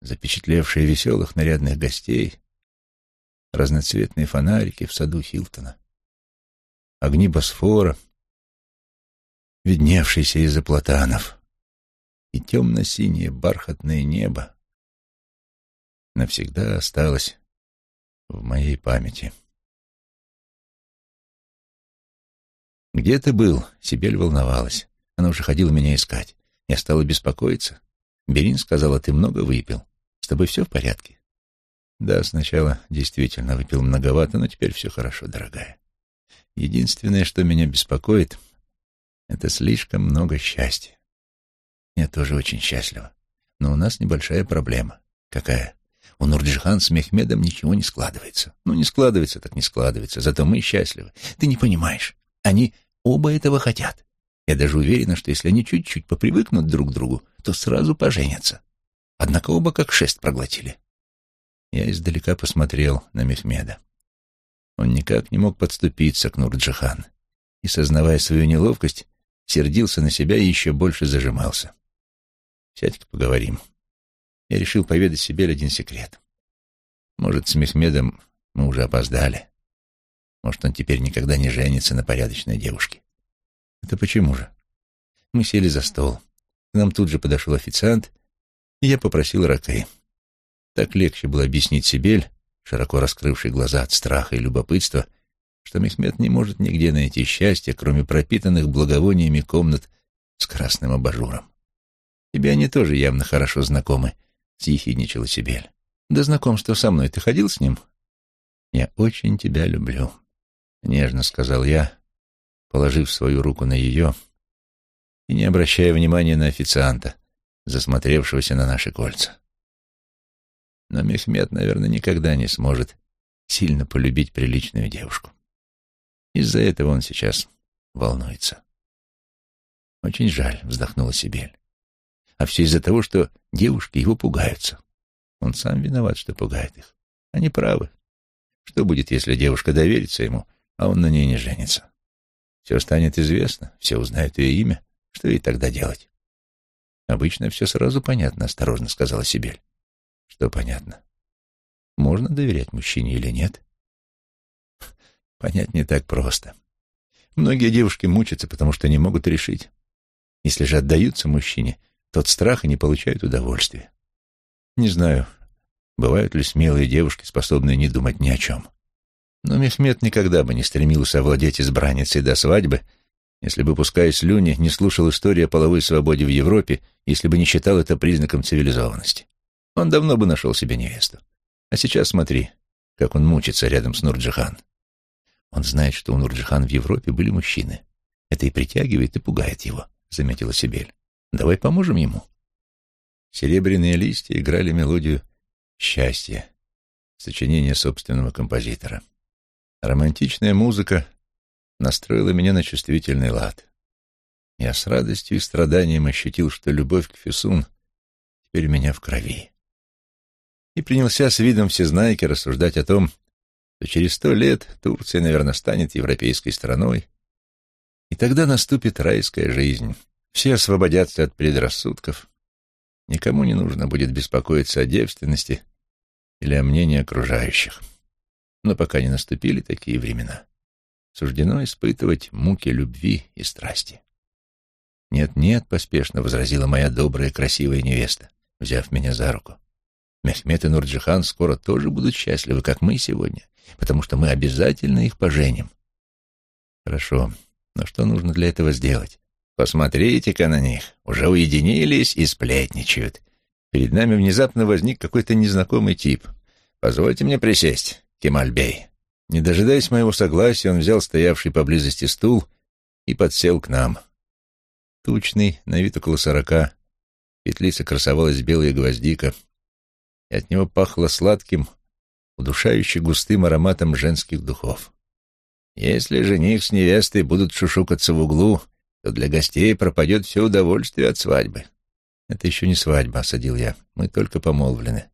запечатлевшая веселых нарядных гостей, разноцветные фонарики в саду Хилтона, огни Босфора, видневшиеся из-за платанов, и темно-синее бархатное небо навсегда осталось в моей памяти. «Где ты был?» — Сибель волновалась. Она уже ходила меня искать. Я стала беспокоиться. Берин сказала, ты много выпил. С тобой все в порядке? Да, сначала действительно выпил многовато, но теперь все хорошо, дорогая. Единственное, что меня беспокоит, это слишком много счастья. Я тоже очень счастлива. Но у нас небольшая проблема. Какая? У Нурджихан с Мехмедом ничего не складывается. Ну, не складывается, так не складывается. Зато мы счастливы. Ты не понимаешь. Они Оба этого хотят. Я даже уверена, что если они чуть-чуть попривыкнут друг к другу, то сразу поженятся. Однако оба как шест проглотили. Я издалека посмотрел на Мехмеда. Он никак не мог подступиться к Нурджихан и, сознавая свою неловкость, сердился на себя и еще больше зажимался. «Сядь-ка поговорим». Я решил поведать себе один секрет. Может, с Мехмедом мы уже опоздали. Может, он теперь никогда не женится на порядочной девушке. Это почему же? Мы сели за стол. К нам тут же подошел официант, и я попросил Ракей. Так легче было объяснить Сибель, широко раскрывший глаза от страха и любопытства, что Мехмед не может нигде найти счастья, кроме пропитанных благовониями комнат с красным абажуром. Тебе они тоже явно хорошо знакомы, — съехидничала Сибель. До знакомства со мной ты ходил с ним? Я очень тебя люблю. Нежно сказал я, положив свою руку на ее и не обращая внимания на официанта, засмотревшегося на наши кольца. Но Мехмед, наверное, никогда не сможет сильно полюбить приличную девушку. Из-за этого он сейчас волнуется. Очень жаль, вздохнула Сибель. А все из-за того, что девушки его пугаются. Он сам виноват, что пугает их. Они правы. Что будет, если девушка доверится ему а он на ней не женится. Все станет известно, все узнают ее имя. Что ей тогда делать? Обычно все сразу понятно, осторожно сказала Сибель. Что понятно? Можно доверять мужчине или нет? Понять не так просто. Многие девушки мучатся, потому что не могут решить. Если же отдаются мужчине, тот страх и не получают удовольствия. Не знаю, бывают ли смелые девушки, способные не думать ни о чем. Но Мехмед никогда бы не стремился овладеть избранницей до свадьбы, если бы, пуская слюни, не слушал истории о половой свободе в Европе, если бы не считал это признаком цивилизованности. Он давно бы нашел себе невесту. А сейчас смотри, как он мучится рядом с Нурджихан. Он знает, что у Нурджихан в Европе были мужчины. Это и притягивает, и пугает его, — заметила Сибель. Давай поможем ему. Серебряные листья играли мелодию счастья, сочинение собственного композитора. Романтичная музыка настроила меня на чувствительный лад. Я с радостью и страданием ощутил, что любовь к Фисун теперь у меня в крови. И принялся с видом всезнайки рассуждать о том, что через сто лет Турция, наверное, станет европейской страной, и тогда наступит райская жизнь. Все освободятся от предрассудков, никому не нужно будет беспокоиться о девственности или о мнении окружающих. Но пока не наступили такие времена, суждено испытывать муки любви и страсти. «Нет-нет», — поспешно возразила моя добрая, красивая невеста, взяв меня за руку. «Мехмед и Нурджихан скоро тоже будут счастливы, как мы сегодня, потому что мы обязательно их поженим». «Хорошо, но что нужно для этого сделать?» «Посмотрите-ка на них, уже уединились и сплетничают. Перед нами внезапно возник какой-то незнакомый тип. Позвольте мне присесть. Кемальбей. Не дожидаясь моего согласия, он взял стоявший поблизости стул и подсел к нам. тучный, на вид около сорока. В петлице красовалась белая гвоздика, и от него пахло сладким, удушающе густым ароматом женских духов. Если жених с невестой будут шушукаться в углу, то для гостей пропадет все удовольствие от свадьбы. Это еще не свадьба, — осадил я. Мы только помолвлены.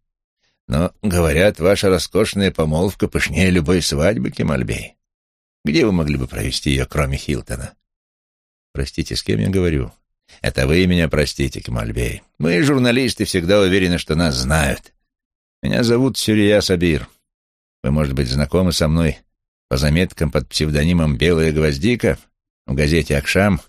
Но, говорят, ваша роскошная помолвка пышнее любой свадьбы, Кемальбей. Где вы могли бы провести ее, кроме Хилтона? Простите, с кем я говорю? Это вы меня простите, Кемальбей. Мы, журналисты, всегда уверены, что нас знают. Меня зовут Сюрия Сабир. Вы, может быть, знакомы со мной по заметкам под псевдонимом «Белая гвоздика» в газете «Акшам».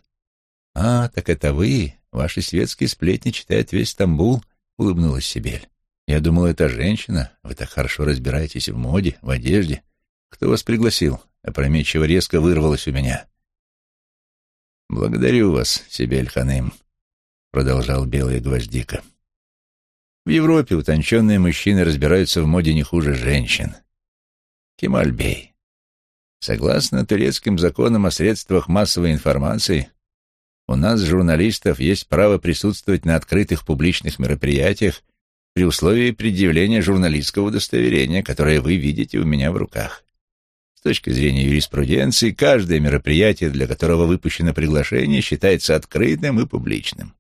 А, так это вы. Ваши светские сплетни читает весь Стамбул, улыбнулась Сибель. Я думал, это женщина. Вы так хорошо разбираетесь в моде, в одежде. Кто вас пригласил? Опрометчиво резко вырвалось у меня. «Благодарю вас, Сибель Ханым», — продолжал Белая Гвоздика. В Европе утонченные мужчины разбираются в моде не хуже женщин. Кемальбей. Согласно турецким законам о средствах массовой информации, у нас, журналистов, есть право присутствовать на открытых публичных мероприятиях при условии предъявления журналистского удостоверения, которое вы видите у меня в руках. С точки зрения юриспруденции, каждое мероприятие, для которого выпущено приглашение, считается открытым и публичным.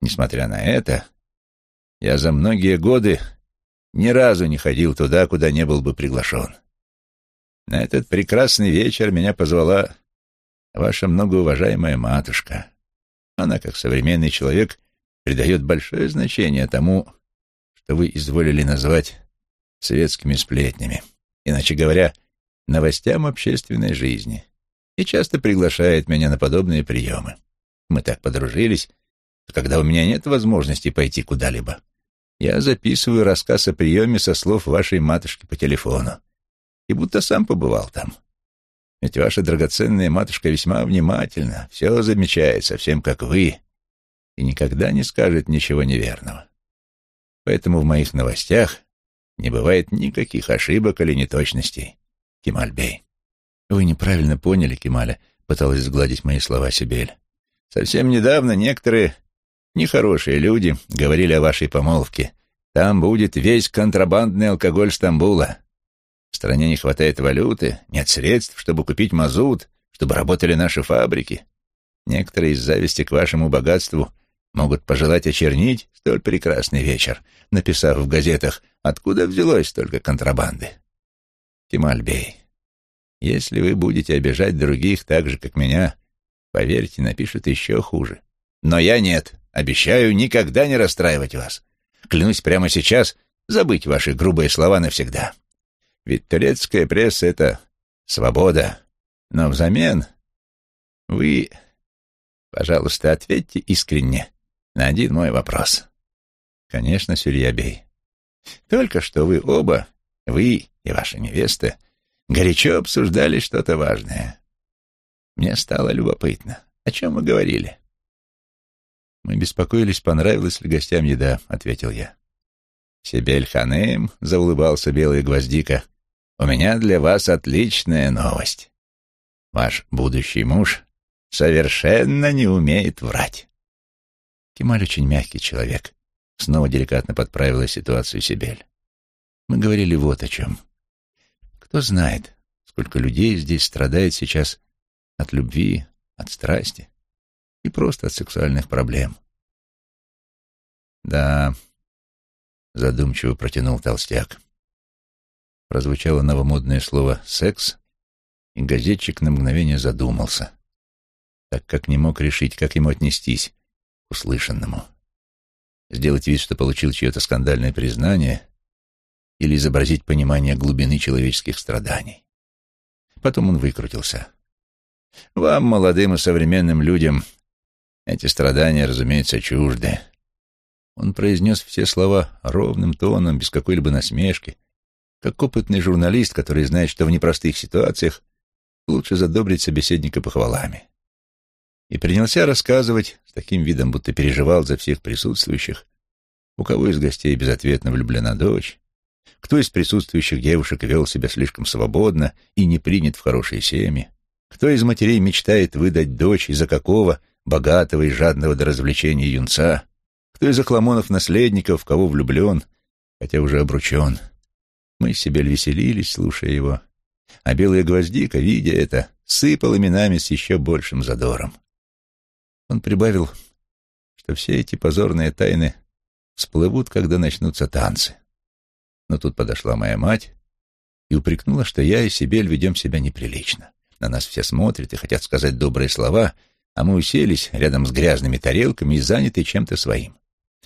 Несмотря на это, я за многие годы ни разу не ходил туда, куда не был бы приглашен. На этот прекрасный вечер меня позвала ваша многоуважаемая матушка. Она, как современный человек, придает большое значение тому, что вы изволили назвать светскими сплетнями, иначе говоря, новостям общественной жизни, и часто приглашает меня на подобные приемы. Мы так подружились, когда у меня нет возможности пойти куда-либо, я записываю рассказ о приеме со слов вашей матушки по телефону, и будто сам побывал там. Ведь ваша драгоценная матушка весьма внимательна, все замечает, совсем как вы, и никогда не скажет ничего неверного. Поэтому в моих новостях не бывает никаких ошибок или неточностей, Кемальбей. Вы неправильно поняли, Кемаля, пыталась сгладить мои слова Сибель. Совсем недавно некоторые нехорошие люди говорили о вашей помолвке. Там будет весь контрабандный алкоголь Стамбула. Стране не хватает валюты, нет средств, чтобы купить мазут, чтобы работали наши фабрики. Некоторые из зависти к вашему богатству могут пожелать очернить столь прекрасный вечер, написав в газетах, откуда взялось столько контрабанды. Кемальбей, если вы будете обижать других так же, как меня, поверьте, напишут еще хуже. Но я нет, обещаю никогда не расстраивать вас. Клянусь прямо сейчас забыть ваши грубые слова навсегда. Ведь турецкая пресса — это свобода. Но взамен вы, пожалуйста, ответьте искренне на один мой вопрос. Конечно, Сюрьябей. Только что вы оба, вы и ваша невеста, горячо обсуждали что-то важное. Мне стало любопытно. О чем мы говорили? Мы беспокоились, понравилась ли гостям еда, — ответил я. Себель Ханым, — заулыбался белый гвоздика, — у меня для вас отличная новость. Ваш будущий муж совершенно не умеет врать. Кемаль очень мягкий человек. Снова деликатно подправила ситуацию Сибель. Мы говорили вот о чем. Кто знает, сколько людей здесь страдает сейчас от любви, от страсти и просто от сексуальных проблем. Да, задумчиво протянул толстяк. Прозвучало новомодное слово «секс», и газетчик на мгновение задумался, так как не мог решить, как ему отнестись к услышанному. Сделать вид, что получил чье-то скандальное признание или изобразить понимание глубины человеческих страданий. Потом он выкрутился. «Вам, молодым и современным людям, эти страдания, разумеется, чужды». Он произнес все слова ровным тоном, без какой-либо насмешки, как опытный журналист, который знает, что в непростых ситуациях лучше задобрить собеседника похвалами. И принялся рассказывать с таким видом, будто переживал за всех присутствующих, у кого из гостей безответно влюблена дочь, кто из присутствующих девушек вел себя слишком свободно и не принят в хорошие семьи, кто из матерей мечтает выдать дочь и за какого, богатого и жадного до развлечений юнца, кто из Ахламонов наследников, кого влюблен, хотя уже обручен. Мы с Сибель веселились, слушая его, а белая гвоздика, видя это, сыпал именами с еще большим задором. Он прибавил, что все эти позорные тайны всплывут, когда начнутся танцы. Но тут подошла моя мать и упрекнула, что я и Сибель ведем себя неприлично. На нас все смотрят и хотят сказать добрые слова, а мы уселись рядом с грязными тарелками и заняты чем-то своим.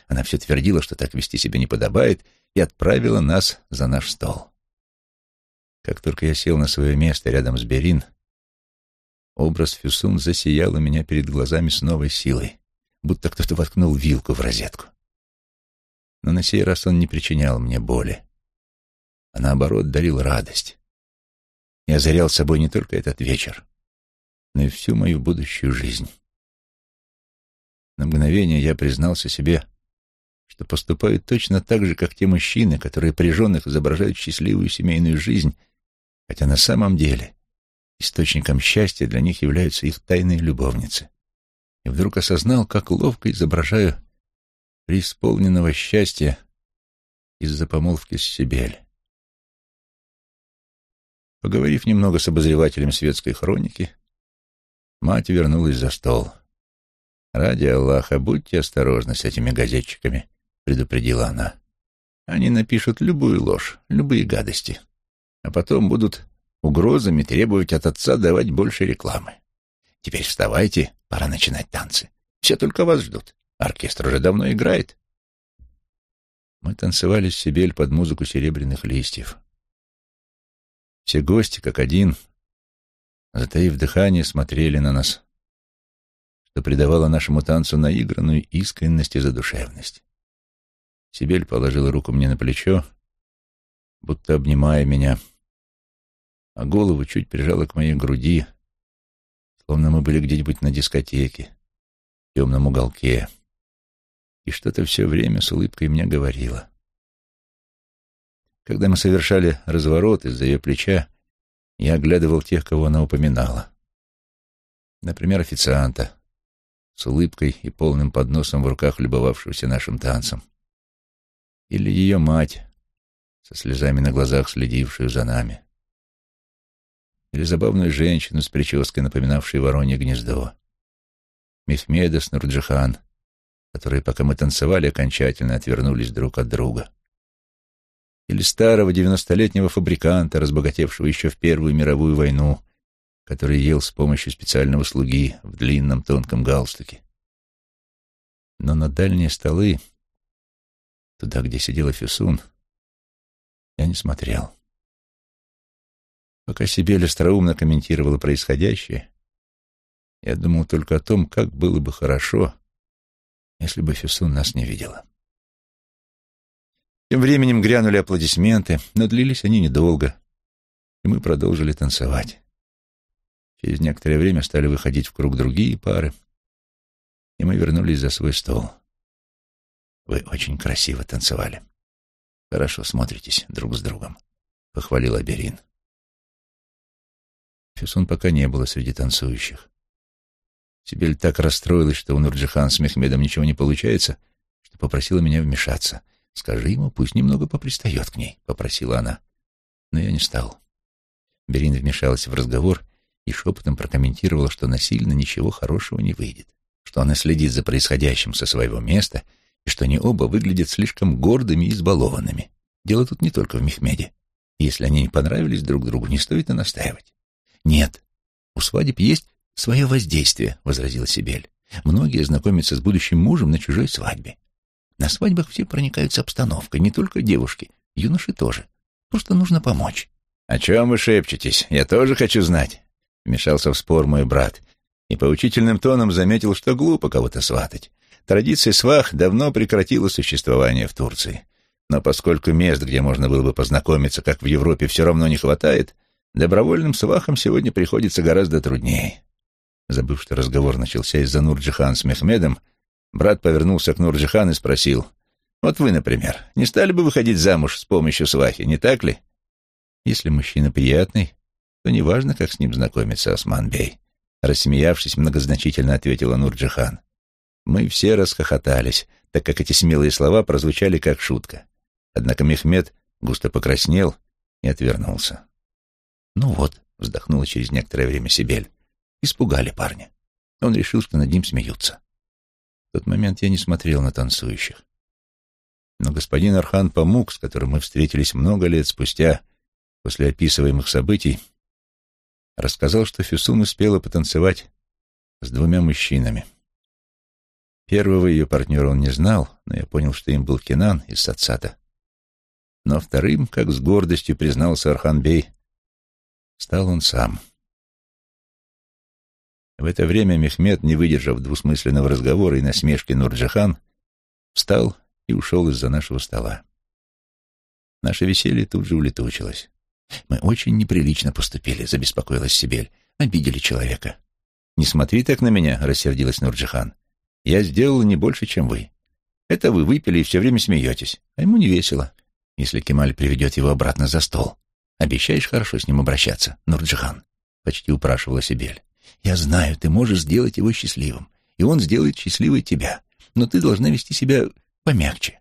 Она все твердила, что так вести себя не подобает, и отправила нас за наш стол. Как только я сел на свое место рядом с Берин, образ Фюсун засиял у меня перед глазами с новой силой, будто кто-то воткнул вилку в розетку. Но на сей раз он не причинял мне боли, а наоборот дарил радость. Я озарял собой не только этот вечер, но и всю мою будущую жизнь. На мгновение я признался себе, что поступаю точно так же, как те мужчины, которые при женах изображают счастливую семейную жизнь, хотя на самом деле источником счастья для них являются их тайные любовницы. И вдруг осознал, как ловко изображаю преисполненного счастья из-за помолвки с Сибель. Поговорив немного с обозревателем светской хроники, мать вернулась за стол. «Ради Аллаха, будьте осторожны с этими газетчиками», — предупредила она. «Они напишут любую ложь, любые гадости а потом будут угрозами требовать от отца давать больше рекламы. Теперь вставайте, пора начинать танцы. Все только вас ждут. Оркестр уже давно играет. Мы танцевали с Сибель под музыку серебряных листьев. Все гости, как один, затаив дыхание, смотрели на нас, что придавало нашему танцу наигранную искренность и задушевность. Сибель положила руку мне на плечо, будто обнимая меня, а голову чуть прижала к моей груди, словно мы были где-нибудь на дискотеке, в темном уголке, и что-то все время с улыбкой мне говорила. Когда мы совершали разворот из-за ее плеча, я оглядывал тех, кого она упоминала. Например, официанта с улыбкой и полным подносом в руках, любовавшегося нашим танцем. Или ее мать, со слезами на глазах, следившую за нами или забавную женщину с прической, напоминавшей воронье гнездо. Мехмеда с Нурджихан, которые, пока мы танцевали, окончательно отвернулись друг от друга. Или старого девяностолетнего фабриканта, разбогатевшего еще в Первую мировую войну, который ел с помощью специального слуги в длинном тонком галстуке. Но на дальние столы, туда, где сидела Фюсун, я не смотрел. Пока Сибель остроумно комментировала происходящее, я думал только о том, как было бы хорошо, если бы Фисун нас не видела. Тем временем грянули аплодисменты, но длились они недолго, и мы продолжили танцевать. Через некоторое время стали выходить в круг другие пары, и мы вернулись за свой стол. Вы очень красиво танцевали. Хорошо смотритесь друг с другом, — похвалил Аберин. Фюсун пока не было среди танцующих. Сибель так расстроилась, что у Нурджихан с Мехмедом ничего не получается, что попросила меня вмешаться. «Скажи ему, пусть немного попристает к ней», — попросила она. Но я не стал. Берин вмешалась в разговор и шепотом прокомментировала, что насильно ничего хорошего не выйдет, что она следит за происходящим со своего места и что они оба выглядят слишком гордыми и избалованными. Дело тут не только в Мехмеде. Если они не понравились друг другу, не стоит и настаивать. «Нет, у свадеб есть свое воздействие», — возразила Сибель. «Многие знакомятся с будущим мужем на чужой свадьбе. На свадьбах все проникаются обстановкой, не только девушки, юноши тоже. Просто нужно помочь». «О чем вы шепчетесь? Я тоже хочу знать», — вмешался в спор мой брат и поучительным тоном заметил, что глупо кого-то сватать. Традиция свах давно прекратила существование в Турции. Но поскольку мест, где можно было бы познакомиться, как в Европе, все равно не хватает, Добровольным свахам сегодня приходится гораздо труднее. Забыв, что разговор начался из-за Нурджихан с Мехмедом, брат повернулся к Нурджихан и спросил, «Вот вы, например, не стали бы выходить замуж с помощью свахи, не так ли?» «Если мужчина приятный, то неважно, как с ним знакомиться, Осман Бей», рассмеявшись, многозначительно ответила Нурджихан. Мы все расхохотались, так как эти смелые слова прозвучали как шутка. Однако Мехмед густо покраснел и отвернулся. «Ну вот», — вздохнула через некоторое время Сибель, — «испугали парня. Он решил, что над ним смеются». В тот момент я не смотрел на танцующих. Но господин Архан Памук, с которым мы встретились много лет спустя, после описываемых событий, рассказал, что Фюсун успела потанцевать с двумя мужчинами. Первого ее партнера он не знал, но я понял, что им был Кенан из Сацата. Но вторым, как с гордостью признался Арханбей, стал он сам. В это время Мехмед, не выдержав двусмысленного разговора и насмешки Нурджахан, встал и ушел из-за нашего стола. Наше веселье тут же улетучилось. «Мы очень неприлично поступили», — забеспокоилась Сибель. «Обидели человека». «Не смотри так на меня», — рассердилась Нурджихан. «Я сделала не больше, чем вы. Это вы выпили и все время смеетесь, а ему не весело, если Кемаль приведет его обратно за стол. Обещаешь хорошо с ним обращаться, Нурджихан?» — почти упрашивала Сибель. «Я знаю, ты можешь сделать его счастливым, и он сделает счастливой тебя, но ты должна вести себя помягче».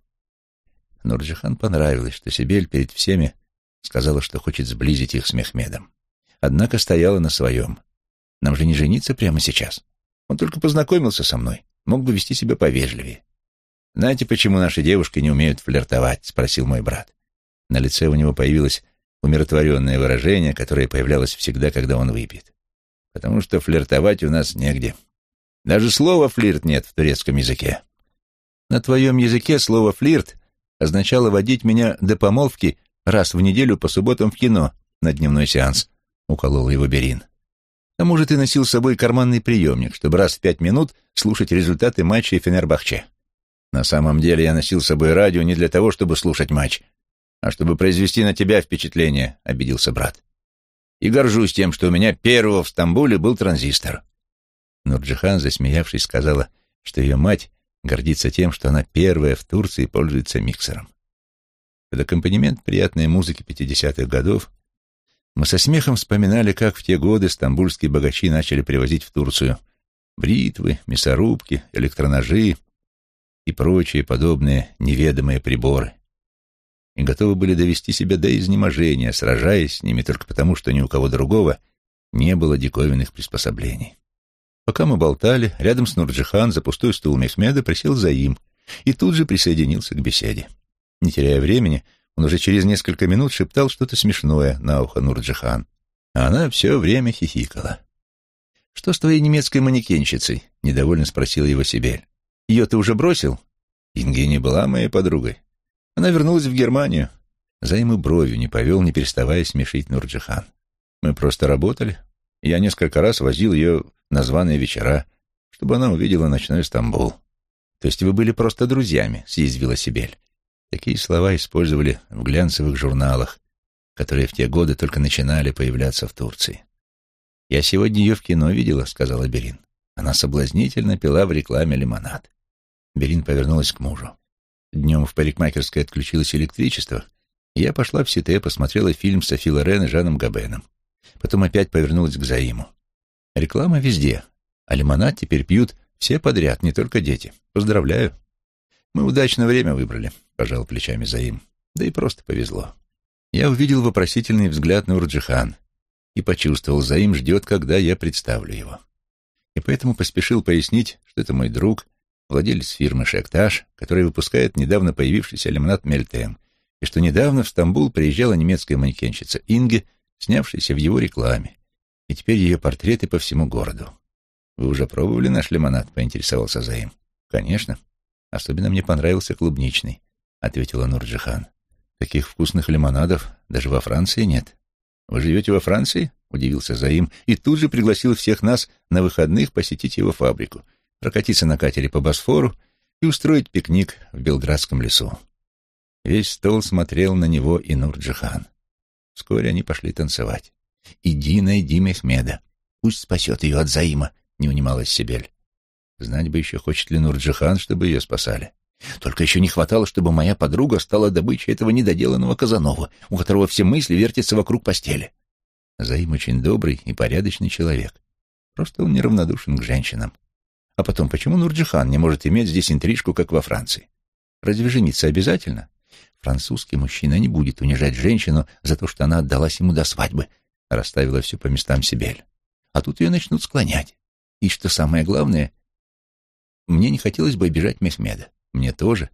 Нурджихан понравилось, что Сибель перед всеми сказала, что хочет сблизить их с Мехмедом. Однако стояла на своем. Нам же не жениться прямо сейчас. Он только познакомился со мной, мог бы вести себя повежливее. «Знаете, почему наши девушки не умеют флиртовать?» — спросил мой брат. На лице у него появилось умиротворенное выражение, которое появлялось всегда, когда он выпьет. «Потому что флиртовать у нас негде. Даже слова «флирт» нет в турецком языке. На твоем языке слово «флирт» означало водить меня до помолвки раз в неделю по субботам в кино на дневной сеанс», — уколол его Берин. «К тому же ты носил с собой карманный приемник, чтобы раз в пять минут слушать результаты матча Фенербахче. На самом деле я носил с собой радио не для того, чтобы слушать матч, а чтобы произвести на тебя впечатление», — обиделся брат. «И горжусь тем, что у меня первого в Стамбуле был транзистор». Нурджихан, засмеявшись, сказала, что ее мать гордится тем, что она первая в Турции пользуется миксером. Под аккомпанемент приятной музыки 50-х годов мы со смехом вспоминали, как в те годы стамбульские богачи начали привозить в Турцию бритвы, мясорубки, электроножи и прочие подобные неведомые приборы. И готовы были довести себя до изнеможения, сражаясь с ними только потому, что ни у кого другого не было диковинных приспособлений. Пока мы болтали, рядом с Нурджихан за пустой стул Мехмеда присел Заим и тут же присоединился к беседе. Не теряя времени, он уже через несколько минут шептал что-то смешное на ухо Нурджихан, а она все время хихикала. «Что с твоей немецкой манекенщицей?» — недовольно спросил его Сибель. «Ее ты уже бросил?» Инги не была моей подругой. Она вернулась в Германию. Займ и бровью не повел, не переставая смешить Нурджихан. Мы просто работали. Я несколько раз возил ее на званые вечера, чтобы она увидела ночной Стамбул. То есть вы были просто друзьями, съязвила Сибель. Такие слова использовали в глянцевых журналах, которые в те годы только начинали появляться в Турции. «Я сегодня ее в кино видела», — сказала Берин. Она соблазнительно пила в рекламе лимонад. Берин повернулась к мужу. Днем в парикмахерской отключилось электричество, и я пошла в Сите, посмотрела фильм Софи Лорен и Жаном Габеном. Потом опять повернулась к Заиму. Реклама везде, а лимонад теперь пьют все подряд, не только дети. Поздравляю. Мы удачно время выбрали пожал плечами Заим. Да и просто повезло. Я увидел вопросительный взгляд на Урджихан и почувствовал, Заим ждет, когда я представлю его. И поэтому поспешил пояснить, что это мой друг, владелец фирмы «Шекташ», который выпускает недавно появившийся лимонад «Мельтем», и что недавно в Стамбул приезжала немецкая манекенщица Инге, снявшаяся в его рекламе, и теперь ее портреты по всему городу. «Вы уже пробовали наш лимонад?» — поинтересовался Заим. «Конечно. Особенно мне понравился клубничный. — ответила Нурджихан. «Таких вкусных лимонадов даже во Франции нет». «Вы живете во Франции?» — удивился Заим и тут же пригласил всех нас на выходных посетить его фабрику, прокатиться на катере по Босфору и устроить пикник в Белградском лесу. Весь стол смотрел на него и Нурджихан. Вскоре они пошли танцевать. «Иди найди Мехмеда. Пусть спасет ее от Заима», — не унималась Сибель. Знать бы еще, хочет ли Нурджихан, чтобы ее спасали. Только еще не хватало, чтобы моя подруга стала добычей этого недоделанного Казанова, у которого все мысли вертятся вокруг постели. Заим очень добрый и порядочный человек. Просто он неравнодушен к женщинам. А потом, почему Нурджихан не может иметь здесь интрижку, как во Франции? Разве жениться обязательно? Французский мужчина не будет унижать женщину за то, что она отдалась ему до свадьбы, расставила все по местам Сибель. А тут ее начнут склонять. И что самое главное, мне не хотелось бы обижать Мехмеда. Мне тоже.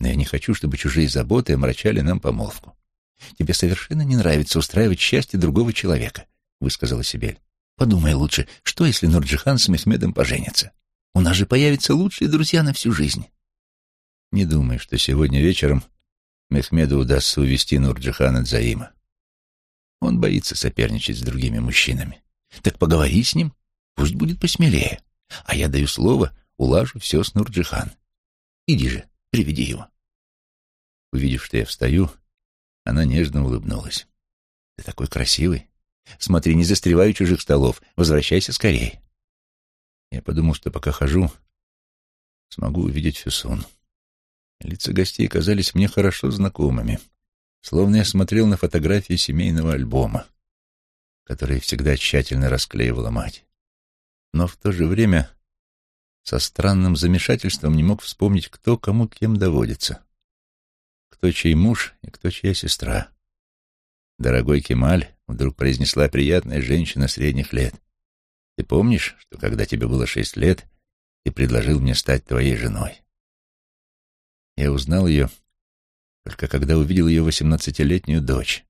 Но я не хочу, чтобы чужие заботы омрачали нам помолвку. Тебе совершенно не нравится устраивать счастье другого человека, высказала Сибель. Подумай лучше, что если Нурджихан с Мехмедом поженятся? У нас же появятся лучшие друзья на всю жизнь. Не думай, что сегодня вечером Мехмеду удастся увести Нурджихана Дзаима. Он боится соперничать с другими мужчинами. Так поговори с ним, пусть будет посмелее. А я даю слово, улажу все с Нурджихан. Иди же, приведи его. Увидев, что я встаю, она нежно улыбнулась. Ты такой красивый. Смотри, не застревай у чужих столов. Возвращайся скорее. Я подумал, что пока хожу, смогу увидеть Фюсон. Лица гостей казались мне хорошо знакомыми, словно я смотрел на фотографии семейного альбома, которые всегда тщательно расклеивала мать. Но в то же время со странным замешательством не мог вспомнить, кто кому кем доводится. Кто чей муж и кто чья сестра. «Дорогой Кемаль», — вдруг произнесла приятная женщина средних лет, ты помнишь, что когда тебе было шесть лет, ты предложил мне стать твоей женой? Я узнал ее только когда увидел ее восемнадцатилетнюю дочь.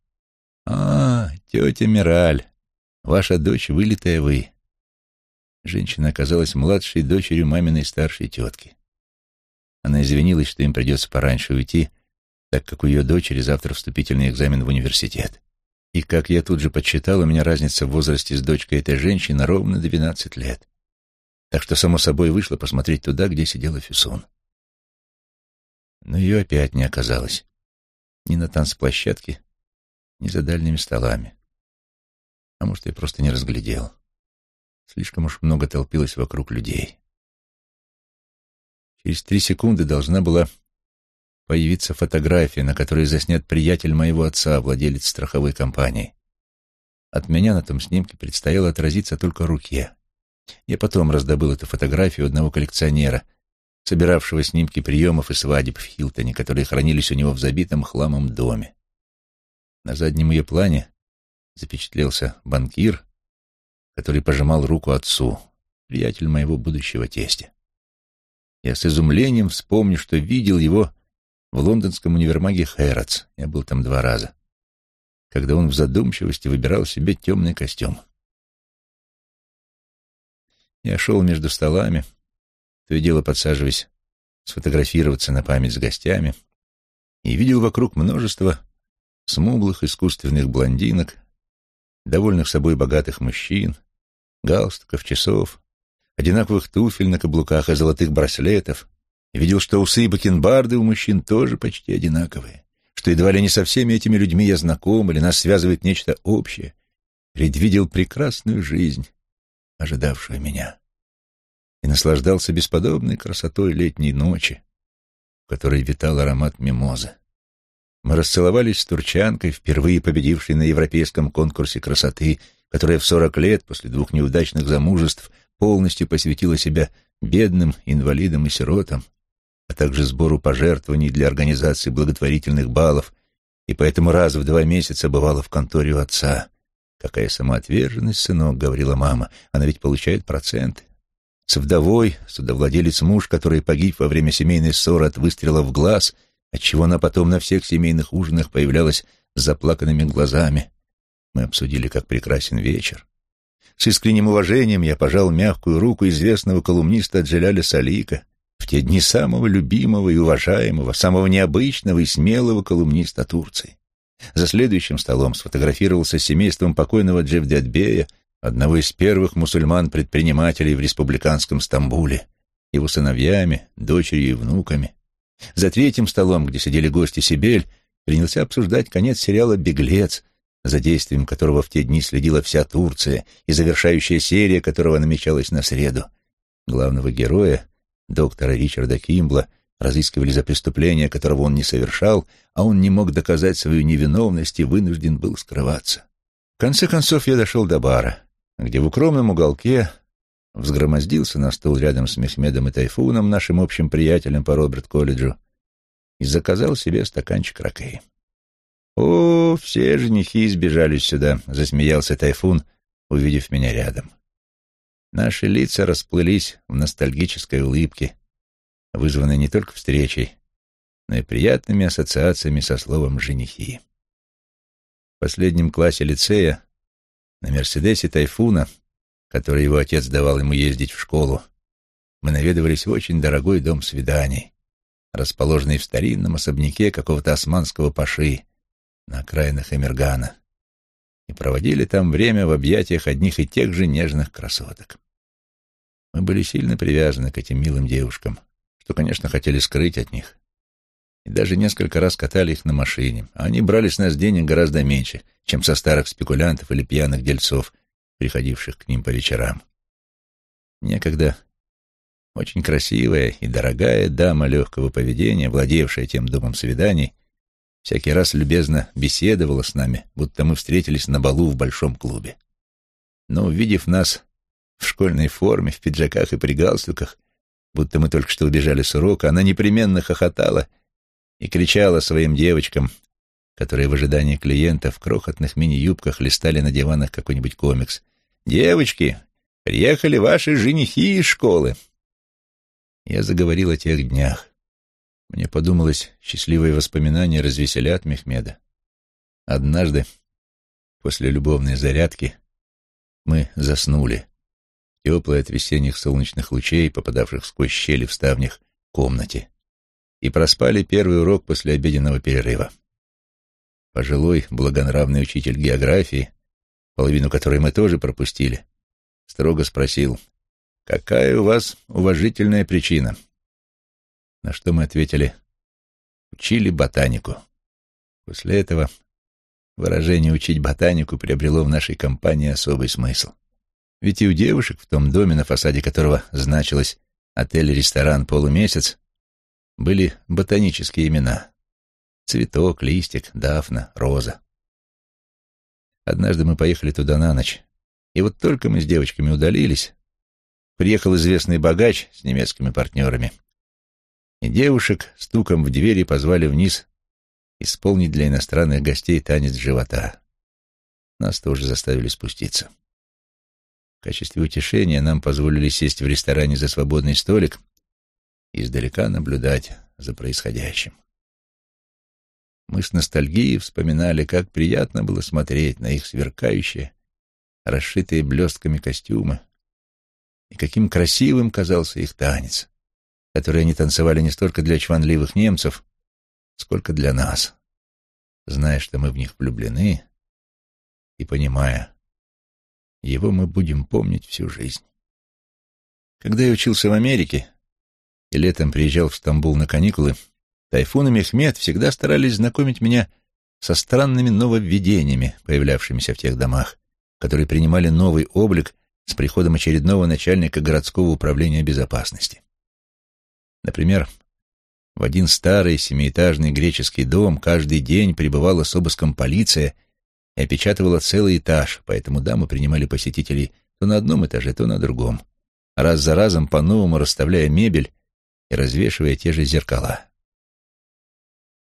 А, тетя Мираль, ваша дочь вылитая вы. Женщина оказалась младшей дочерью маминой старшей тетки. Она извинилась, что им придется пораньше уйти, так как у ее дочери завтра вступительный экзамен в университет. И, как я тут же подсчитал, у меня разница в возрасте с дочкой этой женщины ровно двенадцать лет. Так что, само собой, вышло посмотреть туда, где сидела Фюсон. Но ее опять не оказалось. Ни на танцплощадке, ни за дальними столами. А может, я просто не разглядел. Слишком уж много толпилось вокруг людей. Через три секунды должна была появиться фотография, на которой заснят приятель моего отца, владелец страховой компании. От меня на том снимке предстояло отразиться только руке. Я потом раздобыл эту фотографию одного коллекционера, собиравшего снимки приемов и свадеб в Хилтоне, которые хранились у него в забитом хламом доме. На заднем ее плане запечатлелся банкир, который пожимал руку отцу, приятель моего будущего тестя. Я с изумлением вспомню, что видел его в лондонском универмаге Хэротс. Я был там два раза. Когда он в задумчивости выбирал себе темный костюм. Я шел между столами, то и дело подсаживаясь сфотографироваться на память с гостями, и видел вокруг множество смуглых искусственных блондинок, довольных собой богатых мужчин, галстуков, часов, одинаковых туфель на каблуках и золотых браслетов, видел, что усы и бакенбарды у мужчин тоже почти одинаковые, что едва ли не со всеми этими людьми я знаком или нас связывает нечто общее, предвидел прекрасную жизнь, ожидавшую меня, и наслаждался бесподобной красотой летней ночи, в которой витал аромат мимозы. Мы расцеловались с турчанкой, впервые победившей на европейском конкурсе красоты, которая в сорок лет после двух неудачных замужеств полностью посвятила себя бедным, инвалидам и сиротам, а также сбору пожертвований для организации благотворительных балов, и поэтому раз в два месяца бывала в конторе у отца. «Какая самоотверженность, сынок», — говорила мама, — «она ведь получает проценты». С вдовой, судовладелец муж, который погиб во время семейной ссоры от выстрела в глаз, отчего она потом на всех семейных ужинах появлялась с заплаканными глазами. Мы обсудили, как прекрасен вечер. С искренним уважением я пожал мягкую руку известного колумниста Джеляля Салика, в те дни самого любимого и уважаемого, самого необычного и смелого колумниста Турции. За следующим столом сфотографировался с семейством покойного Джевдетбея, одного из первых мусульман-предпринимателей в республиканском Стамбуле, его сыновьями, дочерью и внуками. За третьим столом, где сидели гости Сибель, принялся обсуждать конец сериала «Беглец», за действием которого в те дни следила вся Турция и завершающая серия которого намечалась на среду. Главного героя, доктора Ричарда Кимбла разыскивали за преступление, которого он не совершал, а он не мог доказать свою невиновность и вынужден был скрываться. В конце концов я дошел до бара, где в укромном уголке взгромоздился на стул рядом с Мехмедом и Тайфуном, нашим общим приятелем по Роберт-колледжу, и заказал себе стаканчик ракей. «О, все женихи сбежались сюда», — засмеялся Тайфун, увидев меня рядом. Наши лица расплылись в ностальгической улыбке, вызванной не только встречей, но и приятными ассоциациями со словом «женихи». В последнем классе лицея на «Мерседесе Тайфуна», который его отец давал ему ездить в школу, мы наведывались в очень дорогой дом свиданий, расположенный в старинном особняке какого-то османского паши на окраинах Эмергана, и проводили там время в объятиях одних и тех же нежных красоток. Мы были сильно привязаны к этим милым девушкам, что, конечно, хотели скрыть от них. И даже несколько раз катали их на машине, а они брали с нас денег гораздо меньше, чем со старых спекулянтов или пьяных дельцов, приходивших к ним по вечерам. Некогда очень красивая и дорогая дама легкого поведения, владевшая тем домом свиданий, всякий раз любезно беседовала с нами, будто мы встретились на балу в большом клубе. Но, увидев нас в школьной форме, в пиджаках и при галстуках, будто мы только что убежали с урока, она непременно хохотала и кричала своим девочкам, которые в ожидании клиента в крохотных мини-юбках листали на диванах какой-нибудь комикс. «Девочки, приехали ваши женихи из школы!» Я заговорил о тех днях. Мне подумалось, счастливые воспоминания развеселят Мехмеда. Однажды, после любовной зарядки, мы заснули, теплой от весенних солнечных лучей, попадавших сквозь щели в ставнях, комнате, и проспали первый урок после обеденного перерыва. Пожилой, благонравный учитель географии, половину которой мы тоже пропустили, строго спросил, «Какая у вас уважительная причина?» На что мы ответили «Учили ботанику». После этого выражение «учить ботанику» приобрело в нашей компании особый смысл. Ведь и у девушек в том доме, на фасаде которого значилось «Отель-ресторан полумесяц», были ботанические имена. Цветок, листик, дафна, роза. Однажды мы поехали туда на ночь, и вот только мы с девочками удалились, приехал известный богач с немецкими партнерами и девушек стуком в двери позвали вниз исполнить для иностранных гостей танец живота. Нас тоже заставили спуститься. В качестве утешения нам позволили сесть в ресторане за свободный столик и издалека наблюдать за происходящим. Мы с ностальгией вспоминали, как приятно было смотреть на их сверкающие, расшитые блестками костюмы, и каким красивым казался их танец которые они танцевали не столько для чванливых немцев, сколько для нас, зная, что мы в них влюблены и понимая, его мы будем помнить всю жизнь. Когда я учился в Америке и летом приезжал в Стамбул на каникулы, Тайфун и Мехмед всегда старались знакомить меня со странными нововведениями, появлявшимися в тех домах, которые принимали новый облик с приходом очередного начальника городского управления безопасности. Например, в один старый семиэтажный греческий дом каждый день прибывала с обыском полиция и опечатывала целый этаж, поэтому дамы принимали посетителей то на одном этаже, то на другом, раз за разом по-новому расставляя мебель и развешивая те же зеркала.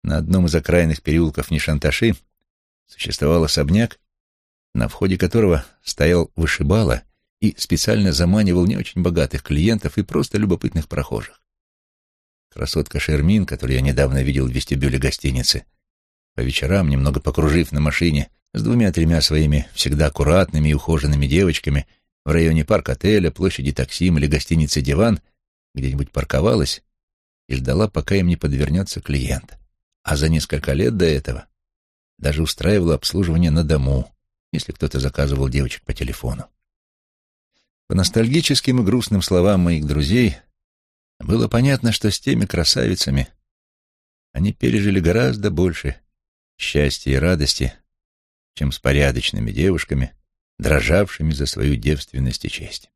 На одном из окраинных переулков Нишанташи существовал особняк, на входе которого стоял вышибала и специально заманивал не очень богатых клиентов и просто любопытных прохожих. Красотка Шермин, которую я недавно видел в вестибюле гостиницы, по вечерам, немного покружив на машине с двумя-тремя своими всегда аккуратными и ухоженными девочками в районе парк-отеля, площади Таксим или гостиницы «Диван», где-нибудь парковалась и ждала, пока им не подвернется клиент. А за несколько лет до этого даже устраивала обслуживание на дому, если кто-то заказывал девочек по телефону. По ностальгическим и грустным словам моих друзей, было понятно, что с теми красавицами они пережили гораздо больше счастья и радости, чем с порядочными девушками, дрожавшими за свою девственность и честь.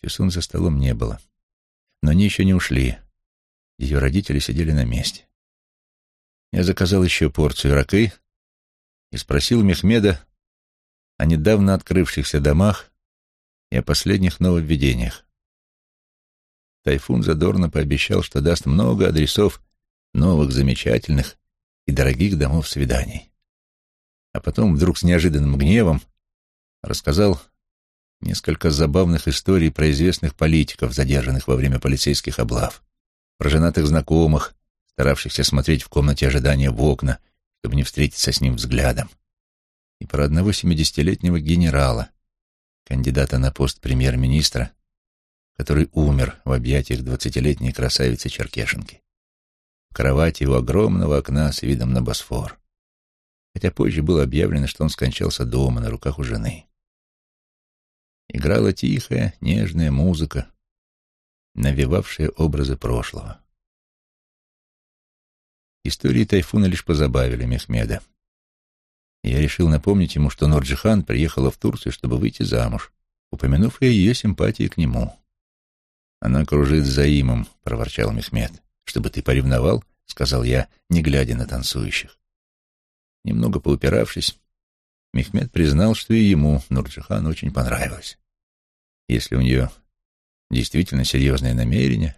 Фюсун за столом не было, но они еще не ушли. Ее родители сидели на месте. Я заказал еще порцию ракы и спросил Мехмеда о недавно открывшихся домах и о последних нововведениях. Тайфун задорно пообещал, что даст много адресов новых замечательных и дорогих домов свиданий. А потом вдруг с неожиданным гневом рассказал несколько забавных историй про известных политиков, задержанных во время полицейских облав, про женатых знакомых, старавшихся смотреть в комнате ожидания в окна, чтобы не встретиться с ним взглядом, и про одного семидесятилетнего генерала, кандидата на пост премьер-министра, который умер в объятиях двадцатилетней красавицы Черкешенки. В кровати у огромного окна с видом на Босфор. Хотя позже было объявлено, что он скончался дома, на руках у жены. Играла тихая, нежная музыка, навевавшая образы прошлого. Истории Тайфуна лишь позабавили Мехмеда. Я решил напомнить ему, что Норджихан приехала в Турцию, чтобы выйти замуж, упомянув и ее симпатии к нему. «Она кружит за имом», — проворчал Мехмед. «Чтобы ты поревновал», — сказал я, не глядя на танцующих. Немного поупиравшись, Мехмед признал, что и ему Нурджихан очень понравилось. Если у нее действительно серьезные намерения,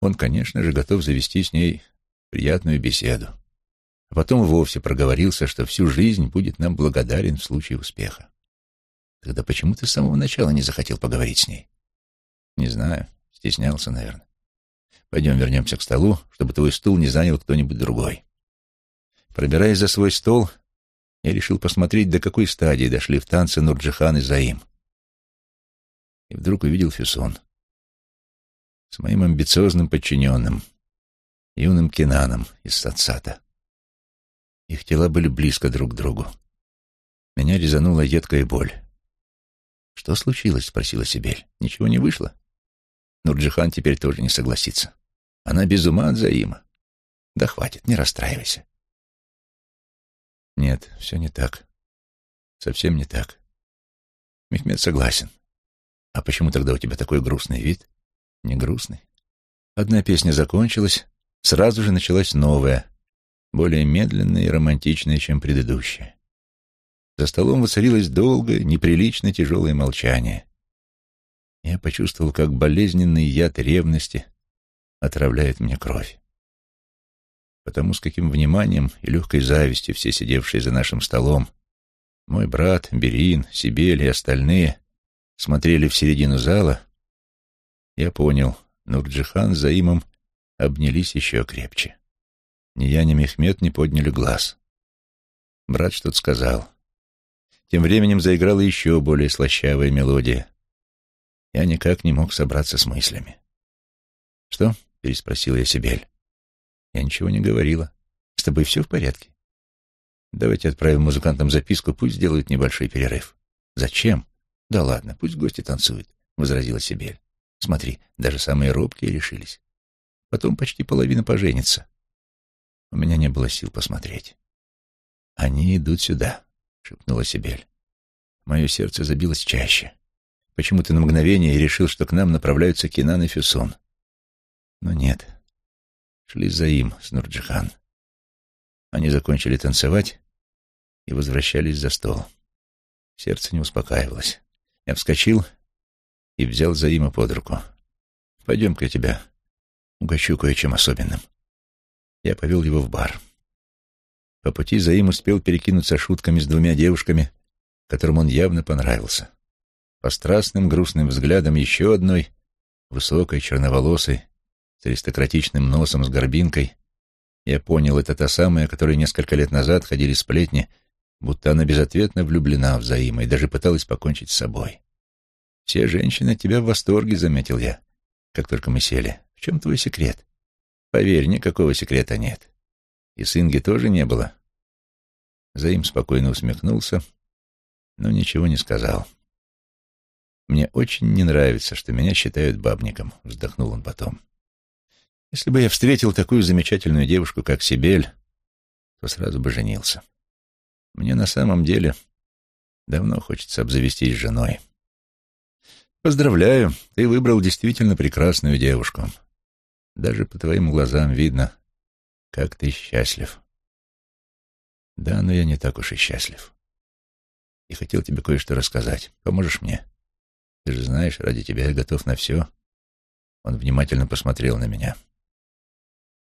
он, конечно же, готов завести с ней приятную беседу. А потом вовсе проговорился, что всю жизнь будет нам благодарен в случае успеха. Тогда почему ты с самого начала не захотел поговорить с ней? Не знаю, стеснялся, наверное. Пойдем вернемся к столу, чтобы твой стул не занял кто-нибудь другой. Пробираясь за свой стол, я решил посмотреть, до какой стадии дошли в танце Нурджихан и Заим. И вдруг увидел Фюсон с моим амбициозным подчиненным, юным Кенаном из Сатсата. Их тела были близко друг к другу. Меня резанула едкая боль. «Что случилось?» — спросила Сибель. «Ничего не вышло?» Нурджихан теперь тоже не согласится. Она без ума от Заима. Да хватит, не расстраивайся. Нет, все не так. Совсем не так. Мехмед согласен. А почему тогда у тебя такой грустный вид? Не грустный. Одна песня закончилась, сразу же началась новая, более медленная и романтичная, чем предыдущая. За столом воцарилось долгое, неприлично тяжелое молчание. Я почувствовал, как болезненный яд ревности отравляет мне кровь потому с каким вниманием и легкой завистью все сидевшие за нашим столом, мой брат, Берин, Сибель и остальные, смотрели в середину зала, я понял, Нурджихан с Заимом обнялись еще крепче. Ни я, ни Мехмед не подняли глаз. Брат что-то сказал. Тем временем заиграла еще более слащавая мелодия. Я никак не мог собраться с мыслями. «Что?» — переспросил я Сибель. Я ничего не говорила. С тобой все в порядке? Давайте отправим музыкантам записку, пусть сделают небольшой перерыв. Зачем? Да ладно, пусть гости танцуют, — возразила Сибель. Смотри, даже самые робкие решились. Потом почти половина поженится. У меня не было сил посмотреть. «Они идут сюда», — шепнула Сибель. Мое сердце забилось чаще. Почему-то на мгновение решил, что к нам направляются Кинан и Фюсон. Но нет, шли за им с Нурджихан. Они закончили танцевать и возвращались за стол. Сердце не успокаивалось. Я вскочил и взял Заима под руку. «Пойдем-ка я тебя угощу кое-чем особенным». Я повел его в бар. По пути Заим успел перекинуться шутками с двумя девушками, которым он явно понравился. По страстным грустным взглядам еще одной, высокой, черноволосой, с аристократичным носом, с горбинкой. Я понял, это та самая, которой несколько лет назад ходили сплетни, будто она безответно влюблена в Заима и даже пыталась покончить с собой. «Все женщины тебя в восторге», — заметил я, как только мы сели. «В чем твой секрет?» «Поверь, никакого секрета нет. И с тоже не было». Заим спокойно усмехнулся, но ничего не сказал. «Мне очень не нравится, что меня считают бабником», — вздохнул он потом. Если бы я встретил такую замечательную девушку, как Сибель, то сразу бы женился. Мне на самом деле давно хочется обзавестись женой. Поздравляю, ты выбрал действительно прекрасную девушку. Даже по твоим глазам видно, как ты счастлив. Да, но я не так уж и счастлив. И хотел тебе кое-что рассказать. Поможешь мне? Ты же знаешь, ради тебя я готов на все. Он внимательно посмотрел на меня.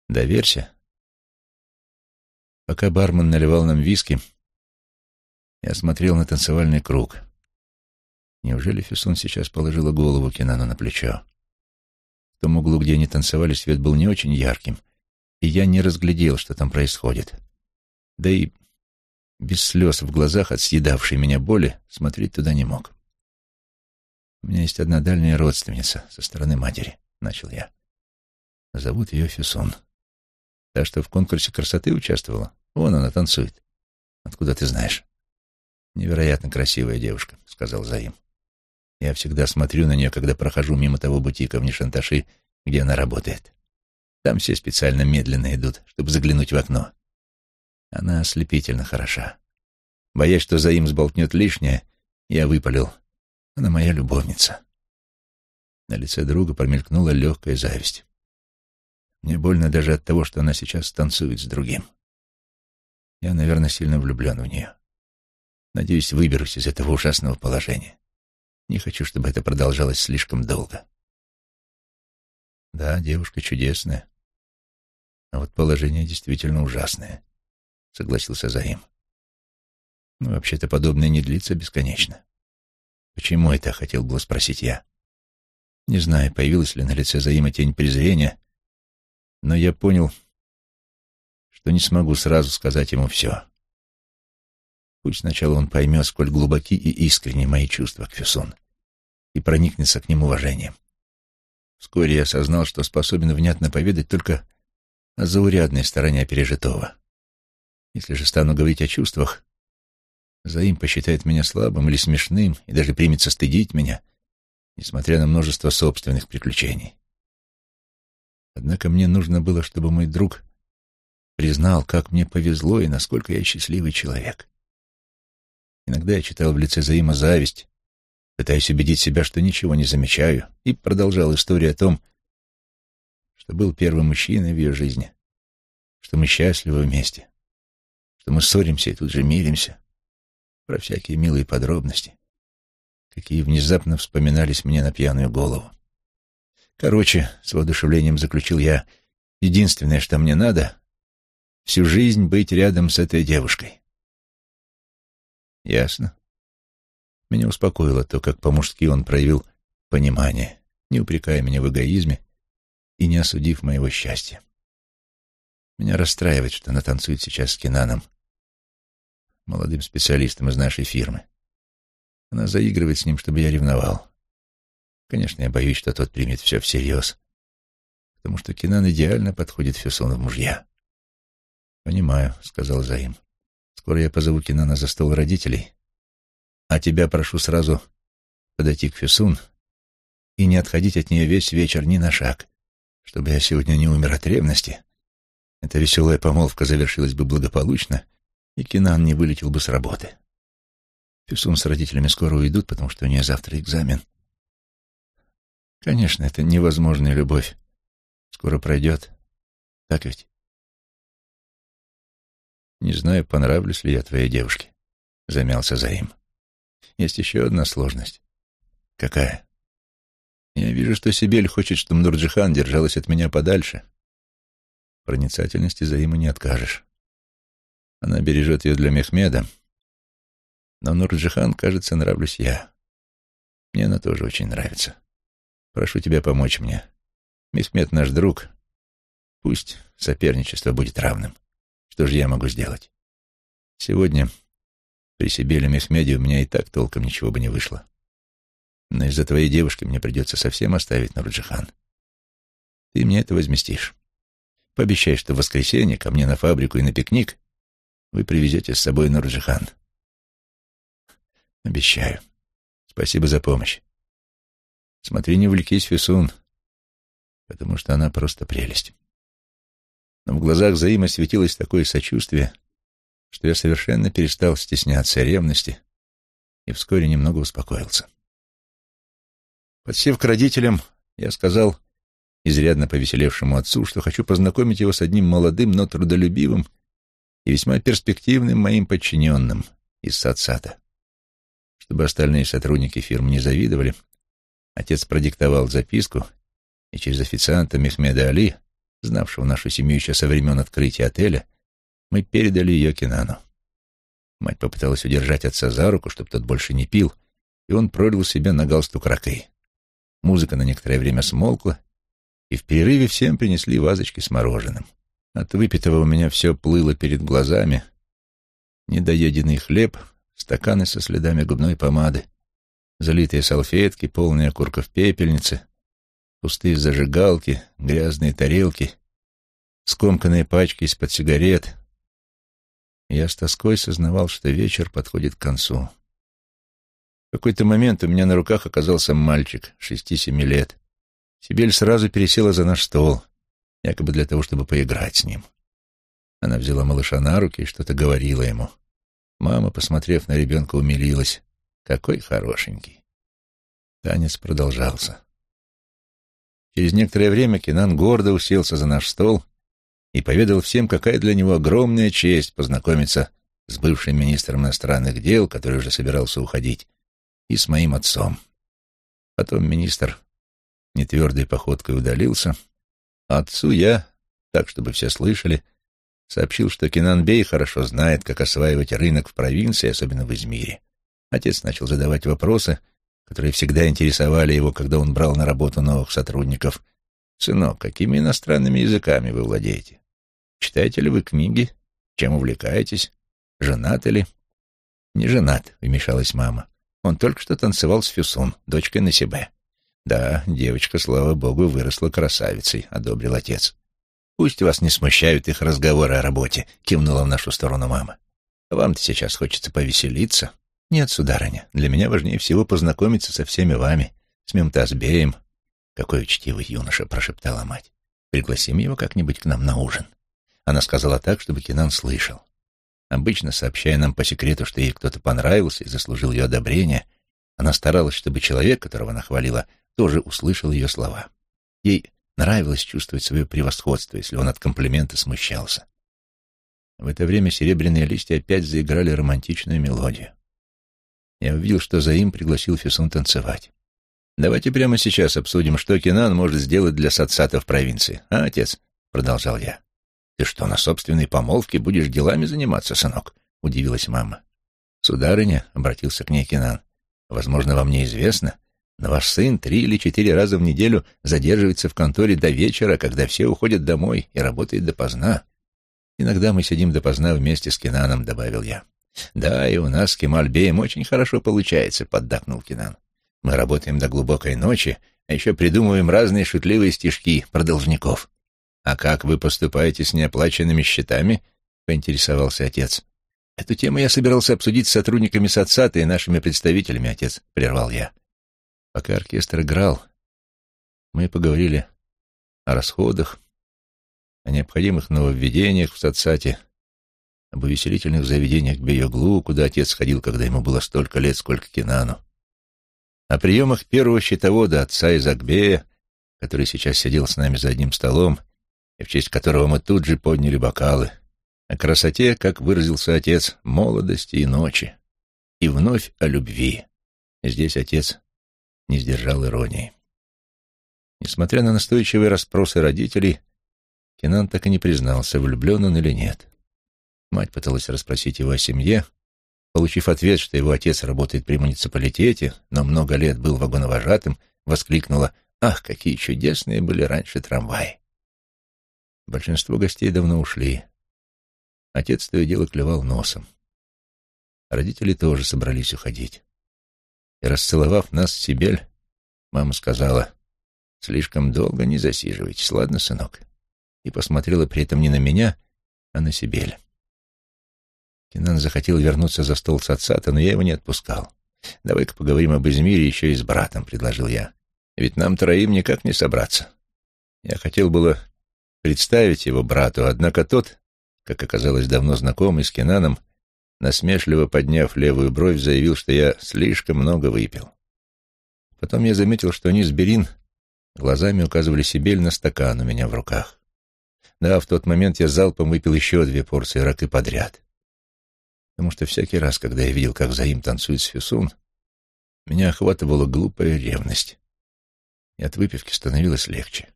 Доверься. Пока бармен наливал нам виски, я смотрел на танцевальный круг. Неужели Фисун сейчас положила голову Кинану на плечо? В том углу, где они танцевали, свет был не очень ярким, и я не разглядел, что там происходит. Да и без слез в глазах от съедавшей меня боли смотреть туда не мог. «У меня есть одна дальняя родственница со стороны матери», — начал я. Зовут ее Фисун. Та, что в конкурсе красоты участвовала, вон она танцует. Откуда ты знаешь? Невероятно красивая девушка, — сказал Заим. Я всегда смотрю на нее, когда прохожу мимо того бутика в Нишанташи, где она работает. Там все специально медленно идут, чтобы заглянуть в окно. Она ослепительно хороша. Боясь, что Заим сболтнет лишнее, я выпалил. Она моя любовница. На лице друга промелькнула легкая зависть. Мне больно даже от того, что она сейчас танцует с другим. Я, наверное, сильно влюблен в нее. Надеюсь, выберусь из этого ужасного положения. Не хочу, чтобы это продолжалось слишком долго. Да, девушка чудесная. А вот положение действительно ужасное, — согласился Заим. Ну, вообще-то подобное не длится бесконечно. Почему это, хотел было спросить я. Не знаю, появилась ли на лице Заима тень презрения, но я понял, что не смогу сразу сказать ему все. Пусть сначала он поймет, сколь глубоки и искренни мои чувства к Фюсон, и проникнется к ним уважением. Вскоре я осознал, что способен внятно поведать только о заурядной стороне пережитого. Если же стану говорить о чувствах, Заим посчитает меня слабым или смешным и даже примется стыдить меня, несмотря на множество собственных приключений. Однако мне нужно было, чтобы мой друг признал, как мне повезло и насколько я счастливый человек. Иногда я читал в лице Заима зависть, пытаясь убедить себя, что ничего не замечаю, и продолжал историю о том, что был первым мужчиной в ее жизни, что мы счастливы вместе, что мы ссоримся и тут же миримся, про всякие милые подробности, какие внезапно вспоминались мне на пьяную голову. Короче, с воодушевлением заключил я, единственное, что мне надо, всю жизнь быть рядом с этой девушкой. Ясно. Меня успокоило то, как по-мужски он проявил понимание, не упрекая меня в эгоизме и не осудив моего счастья. Меня расстраивает, что она танцует сейчас с Кинаном, молодым специалистом из нашей фирмы. Она заигрывает с ним, чтобы я ревновал. Конечно, я боюсь, что тот примет все всерьез, потому что Кинан идеально подходит Фюсону в мужья. «Понимаю», — сказал Заим. Скоро я позову Кинана за стол родителей, а тебя прошу сразу подойти к Фисун и не отходить от нее весь вечер ни на шаг, чтобы я сегодня не умер от ревности. Эта веселая помолвка завершилась бы благополучно, и Кинан не вылетел бы с работы. Фисун с родителями скоро уйдут, потому что у нее завтра экзамен. Конечно, это невозможная любовь. Скоро пройдет. Так ведь? «Не знаю, понравлюсь ли я твоей девушке», — замялся Заим. «Есть еще одна сложность». «Какая?» «Я вижу, что Сибель хочет, чтобы Нурджихан держалась от меня подальше. Проницательности Заима не откажешь. Она бережет ее для Мехмеда, но Нурджихан, кажется, нравлюсь я. Мне она тоже очень нравится. Прошу тебя помочь мне. Мехмед наш друг. Пусть соперничество будет равным». Что же я могу сделать? Сегодня при Сибеле Мехмеде у меня и так толком ничего бы не вышло. Но из-за твоей девушки мне придется совсем оставить Нурджихан. Ты мне это возместишь. Пообещай, что в воскресенье ко мне на фабрику и на пикник вы привезете с собой Нурджихан. Обещаю. Спасибо за помощь. Смотри, не увлекись, Фисун, потому что она просто прелесть но в глазах Заима светилось такое сочувствие, что я совершенно перестал стесняться ревности и вскоре немного успокоился. Подсев к родителям, я сказал изрядно повеселевшему отцу, что хочу познакомить его с одним молодым, но трудолюбивым и весьма перспективным моим подчиненным из Сацата. Чтобы остальные сотрудники фирмы не завидовали, Отец продиктовал записку, и через официанта Мехмеда Али, знавшего нашу семью еще со времен открытия отеля, мы передали ее Кинану. Мать попыталась удержать отца за руку, чтобы тот больше не пил, и он пролил себе на галстук ракы. Музыка на некоторое время смолкла, и в перерыве всем принесли вазочки с мороженым. От выпитого у меня все плыло перед глазами. Недоеденный хлеб, стаканы со следами губной помады, залитые салфетки, полные окурков пепельницы, пустые зажигалки, грязные тарелки, скомканные пачки из-под сигарет. Я с тоской сознавал, что вечер подходит к концу. В какой-то момент у меня на руках оказался мальчик, шести-семи лет. Сибель сразу пересела за наш стол, якобы для того, чтобы поиграть с ним. Она взяла малыша на руки и что-то говорила ему. Мама, посмотрев на ребенка, умилилась. Какой хорошенький. Танец продолжался. Через некоторое время Кинан гордо уселся за наш стол и поведал всем, какая для него огромная честь познакомиться с бывшим министром иностранных дел, который уже собирался уходить, и с моим отцом. Потом министр нетвердой походкой удалился, отцу я, так, чтобы все слышали, сообщил, что Кинанбей хорошо знает, как осваивать рынок в провинции, особенно в Измире. Отец начал задавать вопросы, которые всегда интересовали его, когда он брал на работу новых сотрудников. «Сынок, какими иностранными языками вы владеете? Читаете ли вы книги? Чем увлекаетесь? Женаты ли?» «Не женат», — вмешалась мама. Он только что танцевал с Фюсун, дочкой на себе. Да, девочка, слава богу, выросла красавицей, одобрил отец. Пусть вас не смущают их разговоры о работе, кивнула в нашу сторону мама. Вам-то сейчас хочется повеселиться. Нет, сударыня, для меня важнее всего познакомиться со всеми вами, с Мемтазбеем. Какой учтивый юноша, прошептала мать. Пригласим его как-нибудь к нам на ужин. Она сказала так, чтобы Кинан слышал. Обычно, сообщая нам по секрету, что ей кто-то понравился и заслужил ее одобрение, она старалась, чтобы человек, которого она хвалила, тоже услышал ее слова. Ей нравилось чувствовать свое превосходство, если он от комплимента смущался. В это время серебряные листья опять заиграли романтичную мелодию. Я увидел, что Заим пригласил Фесун танцевать. «Давайте прямо сейчас обсудим, что Кинан может сделать для садсата в провинции. А, отец?» — продолжал я. «Ты что, на собственной помолвке будешь делами заниматься, сынок?» — удивилась мама. «Сударыня», — обратился к ней Кинан, — «возможно, вам неизвестно, но ваш сын три или четыре раза в неделю задерживается в конторе до вечера, когда все уходят домой и работает допоздна. Иногда мы сидим допоздна вместе с Кинаном», — добавил я. «Да, и у нас с Кемальбеем очень хорошо получается», — поддакнул Кинан. «Мы работаем до глубокой ночи, а еще придумываем разные шутливые стишки про должников». «А как вы поступаете с неоплаченными счетами?» — поинтересовался отец. «Эту тему я собирался обсудить с сотрудниками соцсата и нашими представителями, отец», — прервал я. Пока оркестр играл, мы поговорили о расходах, о необходимых нововведениях в соцсате, об увеселительных заведениях Бейоглу, куда отец ходил, когда ему было столько лет, сколько Кинану, о приемах первого счетовода отца из Акбея, который сейчас сидел с нами за одним столом, и в честь которого мы тут же подняли бокалы, о красоте, как выразился отец, молодости и ночи, и вновь о любви. Здесь отец не сдержал иронии. Несмотря на настойчивые расспросы родителей, Кенан так и не признался, влюблен он или нет. Мать пыталась расспросить его о семье, получив ответ, что его отец работает при муниципалитете, но много лет был вагоновожатым, воскликнула «Ах, какие чудесные были раньше трамваи!» Большинство гостей давно ушли. Отец то и дело клевал носом. Родители тоже собрались уходить. И расцеловав нас с Сибель, мама сказала, «Слишком долго не засиживайтесь, ладно, сынок?» И посмотрела при этом не на меня, а на Сибель. Кинан захотел вернуться за стол с отца-то, но я его не отпускал. «Давай-ка поговорим об Измире еще и с братом», — предложил я. «Ведь нам троим никак не собраться». Я хотел было представить его брату, однако тот, как оказалось давно знакомый с Кенаном, насмешливо подняв левую бровь, заявил, что я слишком много выпил. Потом я заметил, что они с Берин глазами указывали Сибель на стакан у меня в руках. Да, в тот момент я залпом выпил еще две порции ракы подряд. Потому что всякий раз, когда я видел, как Заим танцует с Фюсун, меня охватывала глупая ревность. и от выпивки становилось легче.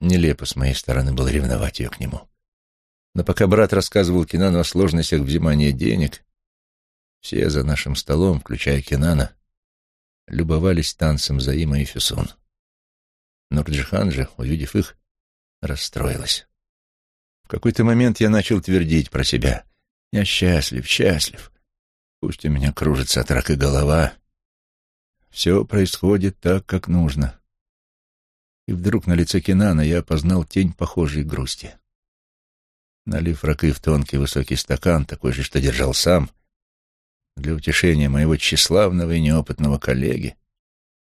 Нелепо с моей стороны было ревновать ее к нему. Но пока брат рассказывал Кинану о сложностях взимания денег, все за нашим столом, включая Кинана, любовались танцем Заима и Фюсун. Нурджихан же, увидев их, расстроилась. В какой-то момент я начал твердить про себя. «Я счастлив, счастлив. Пусть у меня кружится от рака голова. Все происходит так, как нужно». И вдруг на лице Кинана я опознал тень похожей грусти. Налив ракы в тонкий высокий стакан, такой же, что держал сам, для утешения моего тщеславного и неопытного коллеги,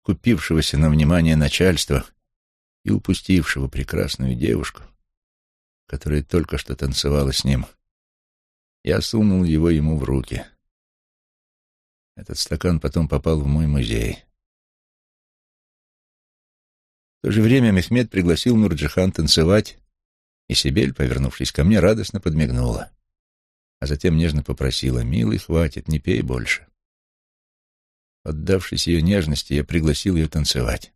купившегося на внимание начальства и упустившего прекрасную девушку, которая только что танцевала с ним, я сунул его ему в руки. Этот стакан потом попал в мой музей. В то же время Мехмед пригласил Нурджихан танцевать, и Сибель, повернувшись ко мне, радостно подмигнула, а затем нежно попросила, «Милый, хватит, не пей больше». Отдавшись ее нежности, я пригласил ее танцевать.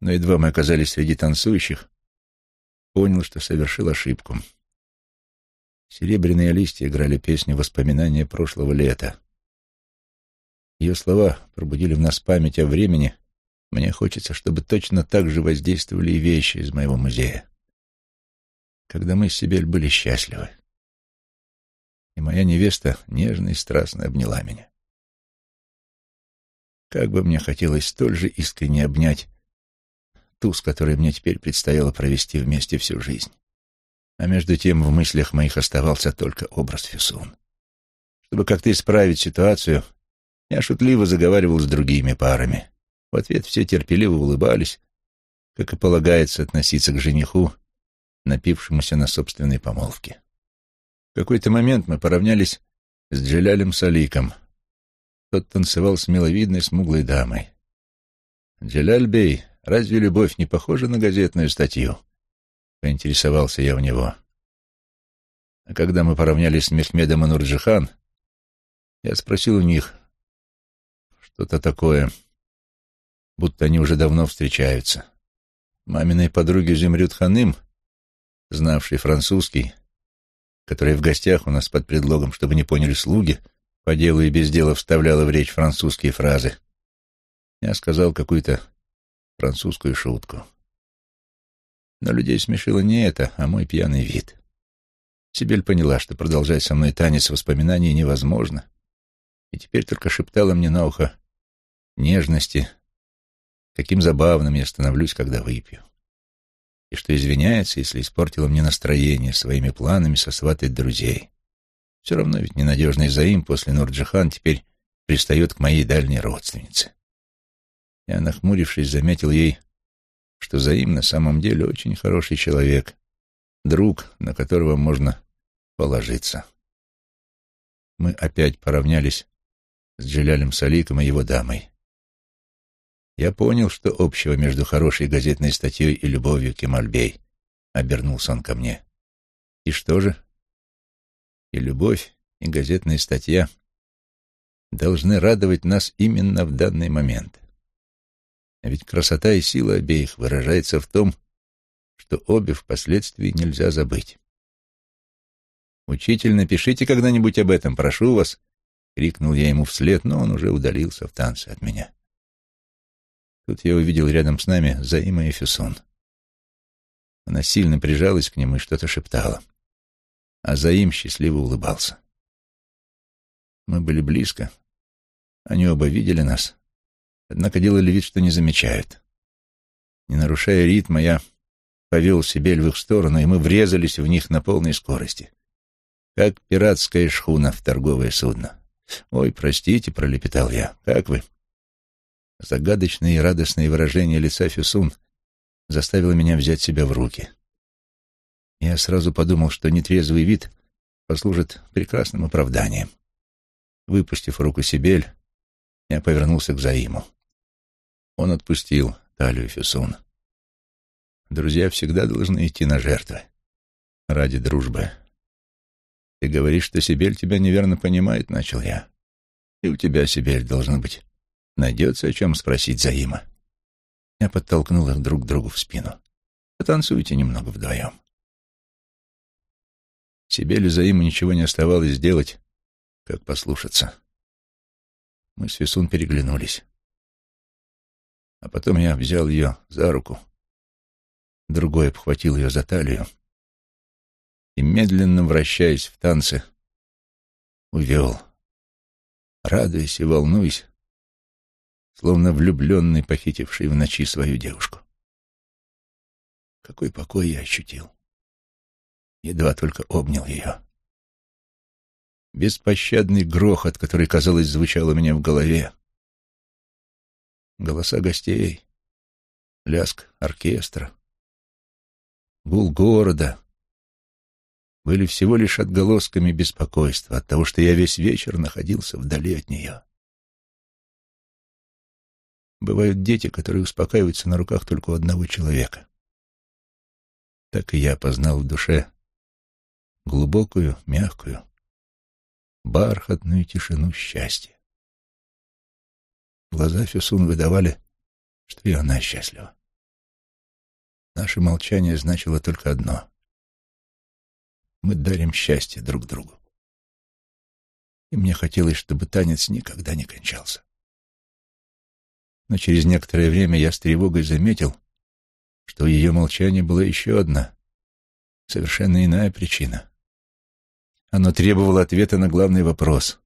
Но едва мы оказались среди танцующих, понял, что совершил ошибку. Серебряные листья играли песню воспоминания прошлого лета. Ее слова пробудили в нас память о времени. Мне хочется, чтобы точно так же воздействовали и вещи из моего музея. Когда мы с Сибель были счастливы. И моя невеста нежно и страстно обняла меня. Как бы мне хотелось столь же искренне обнять ту, с которой мне теперь предстояло провести вместе всю жизнь. А между тем в мыслях моих оставался только образ Фюсун. Чтобы как-то исправить ситуацию, я шутливо заговаривал с другими парами. В ответ все терпеливо улыбались, как и полагается относиться к жениху, напившемуся на собственной помолвке. В какой-то момент мы поравнялись с Джелялем Саликом. Тот танцевал с миловидной смуглой дамой. «Джеляль Бей, Разве любовь не похожа на газетную статью? Поинтересовался я у него. А когда мы поравнялись с Мехмедом и Нурджихан, я спросил у них что-то такое, будто они уже давно встречаются. Маминой подруге Земрют Ханым, знавшей французский, которая в гостях у нас под предлогом, чтобы не поняли слуги, по делу и без дела вставляла в речь французские фразы. Я сказал какую-то французскую шутку. Но людей смешило не это, а мой пьяный вид. Сибель поняла, что продолжать со мной танец воспоминаний невозможно, и теперь только шептала мне на ухо нежности, каким забавным я становлюсь, когда выпью, и что извиняется, если испортила мне настроение своими планами сосватать друзей. Все равно ведь ненадежный Заим после Нурджихан теперь пристает к моей дальней родственнице. Я, нахмурившись, заметил ей, что Заим на самом деле очень хороший человек, друг, на которого можно положиться. Мы опять поравнялись с Джилялем Саликом и его дамой. Я понял, что общего между хорошей газетной статьей и любовью Кемальбей. Обернулся он ко мне. И что же? И любовь, и газетная статья должны радовать нас именно в данный момент. А ведь красота и сила обеих выражается в том, что обе впоследствии нельзя забыть. «Учитель, напишите когда-нибудь об этом, прошу вас!» — крикнул я ему вслед, но он уже удалился в танце от меня. Тут я увидел рядом с нами Заима и Фюсон. Она сильно прижалась к нему и что-то шептала, а Заим счастливо улыбался. Мы были близко, они оба видели нас, однако делали вид, что не замечают. Не нарушая ритма, я повел Сибель в их сторону, и мы врезались в них на полной скорости, как пиратская шхуна в торговое судно. «Ой, простите», — пролепетал я, — «как вы?» Загадочное и радостное выражение лица Фюсун заставило меня взять себя в руки. Я сразу подумал, что нетрезвый вид послужит прекрасным оправданием. Выпустив руку Сибель, я повернулся к Заиму. Он отпустил талию Фюсун. Друзья всегда должны идти на жертвы. Ради дружбы. Ты говоришь, что Сибель тебя неверно понимает, начал я. И у тебя, Сибель, должно быть, найдется о чем спросить Заима. Я подтолкнул их друг к другу в спину. Потанцуйте немного вдвоем. Себе Люзаиму ничего не оставалось сделать, как послушаться. Мы с Фисун переглянулись. А потом я взял ее за руку, другой обхватил ее за талию и, медленно вращаясь в танце, увел, радуясь и волнуясь, словно влюбленный, похитивший в ночи свою девушку. Какой покой я ощутил. Едва только обнял ее. Беспощадный грохот, который, казалось, звучал у меня в голове. Голоса гостей, ляск оркестра, гул города были всего лишь отголосками беспокойства от того, что я весь вечер находился вдали от нее. Бывают дети, которые успокаиваются на руках только одного человека. Так и я познал в душе глубокую, мягкую, бархатную тишину счастья. Глаза Фюсун выдавали, что и она счастлива. Наше молчание значило только одно. Мы дарим счастье друг другу. И мне хотелось, чтобы танец никогда не кончался. Но через некоторое время я с тревогой заметил, что у ее молчания была еще одна, совершенно иная причина. Оно требовало ответа на главный вопрос.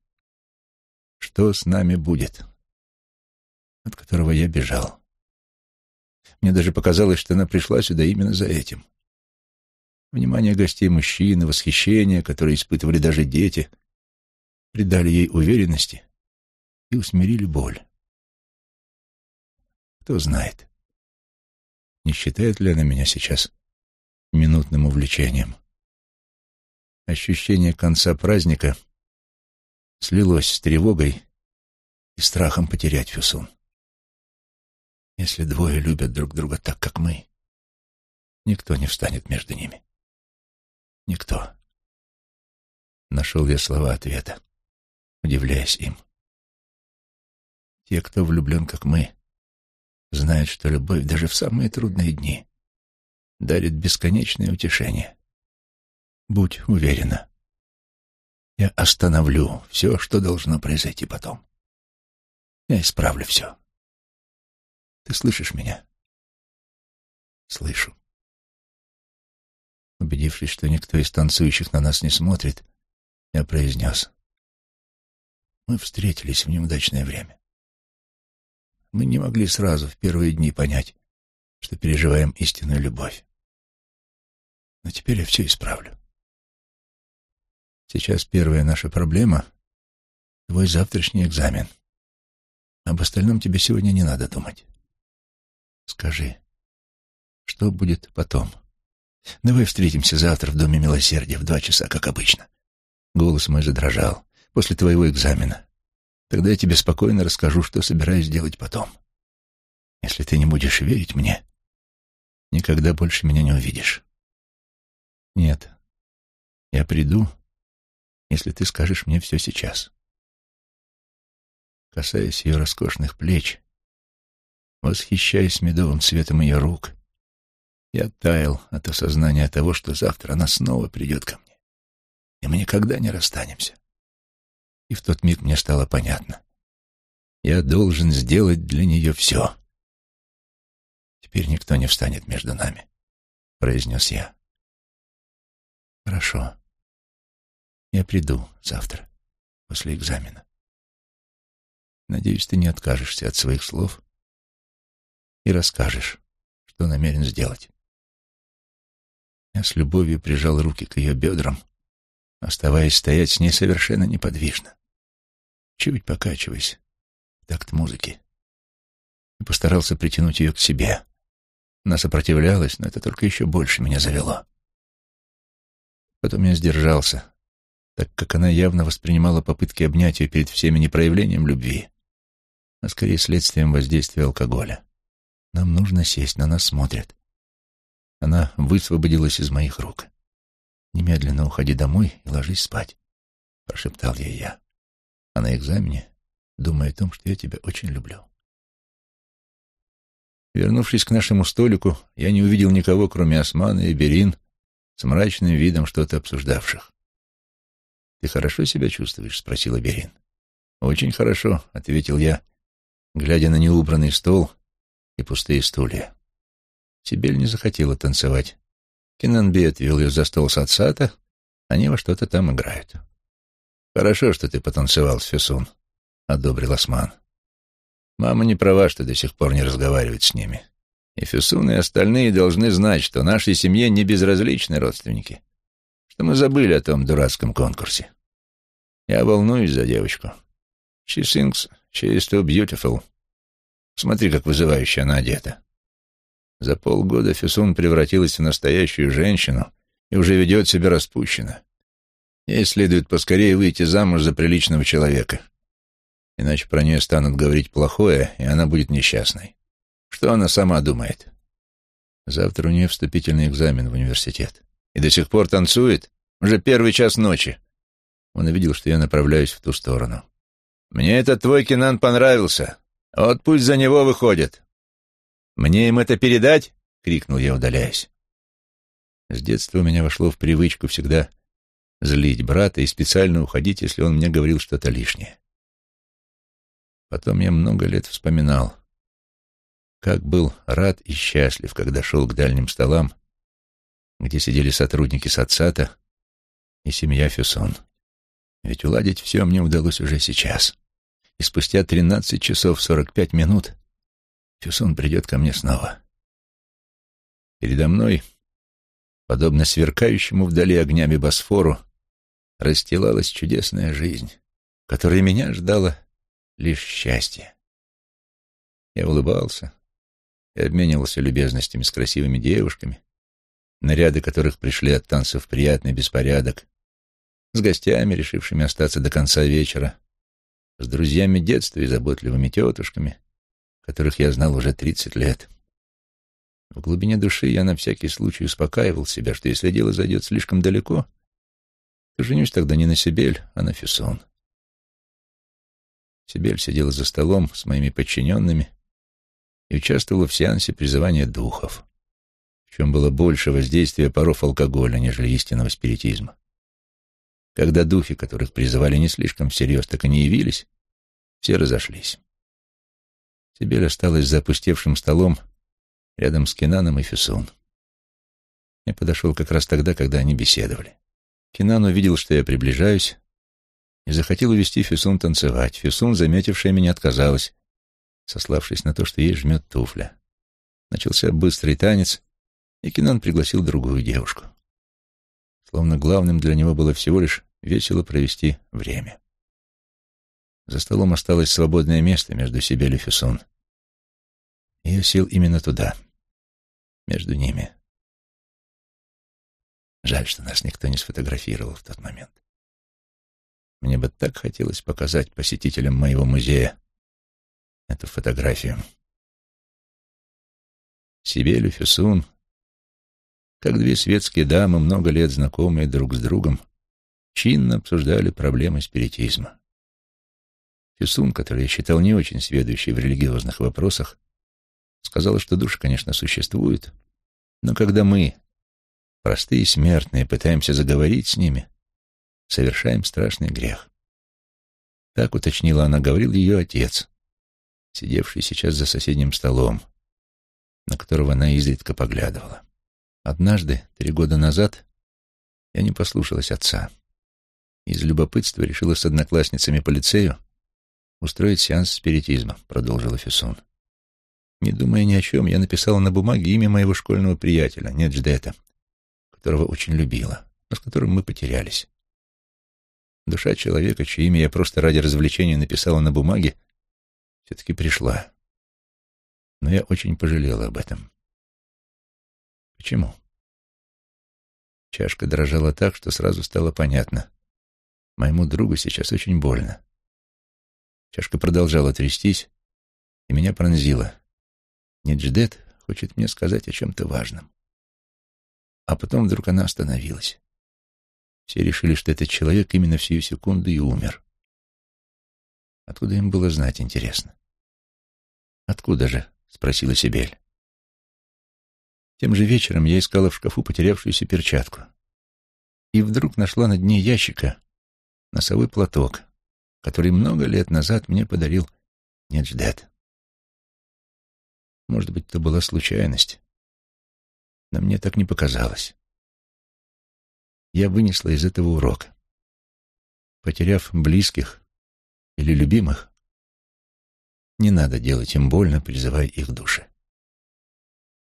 Что с нами будет? От которого я бежал. Мне даже показалось, что она пришла сюда именно за этим. Внимание гостей мужчин и восхищение, которое испытывали даже дети, придали ей уверенности и усмирили боль. Кто знает, не считает ли она меня сейчас минутным увлечением. Ощущение конца праздника слилось с тревогой и страхом потерять Фюсун. Если двое любят друг друга так, как мы, никто не встанет между ними. Никто. Нашел я слова ответа, удивляясь им. Те, кто влюблен, как мы, знает, что любовь даже в самые трудные дни дарит бесконечное утешение. Будь уверена, я остановлю все, что должно произойти потом. Я исправлю все. Ты слышишь меня? Слышу. Убедившись, что никто из танцующих на нас не смотрит, я произнес. Мы встретились в неудачное время. Мы не могли сразу, в первые дни, понять, что переживаем истинную любовь. Но теперь я все исправлю. Сейчас первая наша проблема — твой завтрашний экзамен. Об остальном тебе сегодня не надо думать. Скажи, что будет потом? Давай встретимся завтра в Доме Милосердия в два часа, как обычно. Голос мой задрожал. После твоего экзамена. Тогда я тебе спокойно расскажу, что собираюсь делать потом. Если ты не будешь верить мне, никогда больше меня не увидишь. Нет, я приду, если ты скажешь мне все сейчас. Касаясь ее роскошных плеч, восхищаясь медовым цветом ее рук, я таял от осознания того, что завтра она снова придет ко мне, и мы никогда не расстанемся. И в тот миг мне стало понятно. Я должен сделать для нее все. Теперь никто не встанет между нами, — произнес я. Хорошо. Я приду завтра, после экзамена. Надеюсь, ты не откажешься от своих слов и расскажешь, что намерен сделать. Я с любовью прижал руки к ее бедрам, оставаясь стоять с ней совершенно неподвижно чуть покачиваясь такт музыки. И постарался притянуть ее к себе. Она сопротивлялась, но это только еще больше меня завело. Потом я сдержался, так как она явно воспринимала попытки обнять ее перед всеми не проявлением любви, а скорее следствием воздействия алкоголя. Нам нужно сесть, на нас смотрят. Она высвободилась из моих рук. «Немедленно уходи домой и ложись спать», — прошептал ей я а на экзамене думай о том, что я тебя очень люблю. Вернувшись к нашему столику, я не увидел никого, кроме Османа и Берин, с мрачным видом что-то обсуждавших. «Ты хорошо себя чувствуешь?» — спросила Берин. «Очень хорошо», — ответил я, глядя на неубранный стол и пустые стулья. Сибель не захотела танцевать. Кенанби отвел ее за стол с отцата, они во что-то там играют. «Хорошо, что ты потанцевал с Фесун», — одобрил Осман. «Мама не права, что до сих пор не разговаривает с ними. И Фесун и остальные должны знать, что нашей семье не безразличны родственники, что мы забыли о том дурацком конкурсе. Я волнуюсь за девочку. She thinks she is too beautiful. Смотри, как вызывающе она одета. За полгода Фесун превратилась в настоящую женщину и уже ведет себя распущенно. Ей следует поскорее выйти замуж за приличного человека. Иначе про нее станут говорить плохое, и она будет несчастной. Что она сама думает? Завтра у нее вступительный экзамен в университет. И до сих пор танцует? Уже первый час ночи. Он увидел, что я направляюсь в ту сторону. «Мне этот твой Кинан понравился. Вот пусть за него выходит». «Мне им это передать?» — крикнул я, удаляясь. С детства у меня вошло в привычку всегда злить брата и специально уходить, если он мне говорил что-то лишнее. Потом я много лет вспоминал, как был рад и счастлив, когда шел к дальним столам, где сидели сотрудники Сацата и семья Фюсон. Ведь уладить все мне удалось уже сейчас. И спустя тринадцать часов сорок пять минут Фюсон придет ко мне снова. Передо мной, подобно сверкающему вдали огнями Босфору, расстилалась чудесная жизнь, в которой меня ждало лишь счастье. Я улыбался и обменивался любезностями с красивыми девушками, наряды которых пришли от танцев приятный беспорядок, с гостями, решившими остаться до конца вечера, с друзьями детства и заботливыми тетушками, которых я знал уже тридцать лет. В глубине души я на всякий случай успокаивал себя, что если дело зайдет слишком далеко, то женюсь тогда не на Сибель, а на Фессон. Сибель сидела за столом с моими подчиненными и участвовала в сеансе призывания духов, в чем было больше воздействия паров алкоголя, нежели истинного спиритизма. Когда духи, которых призывали не слишком всерьез, так и не явились, все разошлись. Сибель осталась за опустевшим столом рядом с Кинаном и Фюсун. Я подошел как раз тогда, когда они беседовали. Кинан увидел, что я приближаюсь, и захотел увести Фюсун танцевать. Фюсун, заметившая меня, отказалась, сославшись на то, что ей жмет туфля. Начался быстрый танец, и Кинан пригласил другую девушку словно главным для него было всего лишь весело провести время. За столом осталось свободное место между Сибель и Фюсон. И я сел именно туда, между ними. Жаль, что нас никто не сфотографировал в тот момент. Мне бы так хотелось показать посетителям моего музея эту фотографию. Сибель и Фюсун как две светские дамы, много лет знакомые друг с другом, чинно обсуждали проблемы спиритизма. Фюсун, который я считал не очень сведущей в религиозных вопросах, сказала, что души, конечно, существуют, но когда мы, простые смертные, пытаемся заговорить с ними, совершаем страшный грех. Так уточнила она, говорил ее отец, сидевший сейчас за соседним столом, на которого она изредка поглядывала. Однажды, три года назад, я не послушалась отца. Из любопытства решила с одноклассницами по лицею устроить сеанс спиритизма, продолжила Фисун. Не думая ни о чем, я написала на бумаге имя моего школьного приятеля, Недждета, которого очень любила, но с которым мы потерялись. Душа человека, чье имя я просто ради развлечения написала на бумаге, все-таки пришла. Но я очень пожалела об этом. Почему? Чашка дрожала так, что сразу стало понятно. Моему другу сейчас очень больно. Чашка продолжала трястись, и меня пронзило. Недждет хочет мне сказать о чем-то важном. А потом вдруг она остановилась. Все решили, что этот человек именно в сию секунду и умер. Откуда им было знать, интересно? «Откуда же?» — спросила Сибель. Тем же вечером я искала в шкафу потерявшуюся перчатку. И вдруг нашла на дне ящика носовой платок, который много лет назад мне подарил Недждет. Может быть, это была случайность, но мне так не показалось. Я вынесла из этого урок. Потеряв близких или любимых, не надо делать им больно, призывая их души.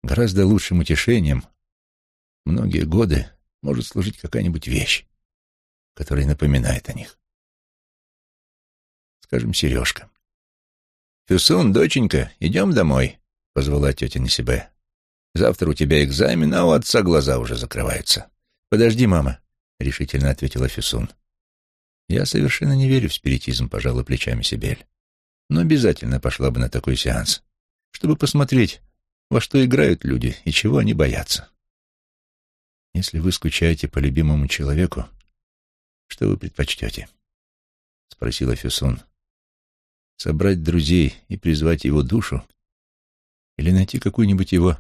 Гораздо лучшим утешением многие годы может служить какая-нибудь вещь, которая напоминает о них. Скажем, сережка. «Фюсун, доченька, идем домой», — позвала тетя Несибе. «Завтра у тебя экзамен, а у отца глаза уже закрываются». «Подожди, мама», — решительно ответила Фюсун. «Я совершенно не верю в спиритизм», — пожала плечами Сибель. «Но обязательно пошла бы на такой сеанс, чтобы посмотреть, во что играют люди и чего они боятся. Если вы скучаете по любимому человеку, что вы предпочтете?» — спросила Фюсун собрать друзей и призвать его душу, или найти какую-нибудь его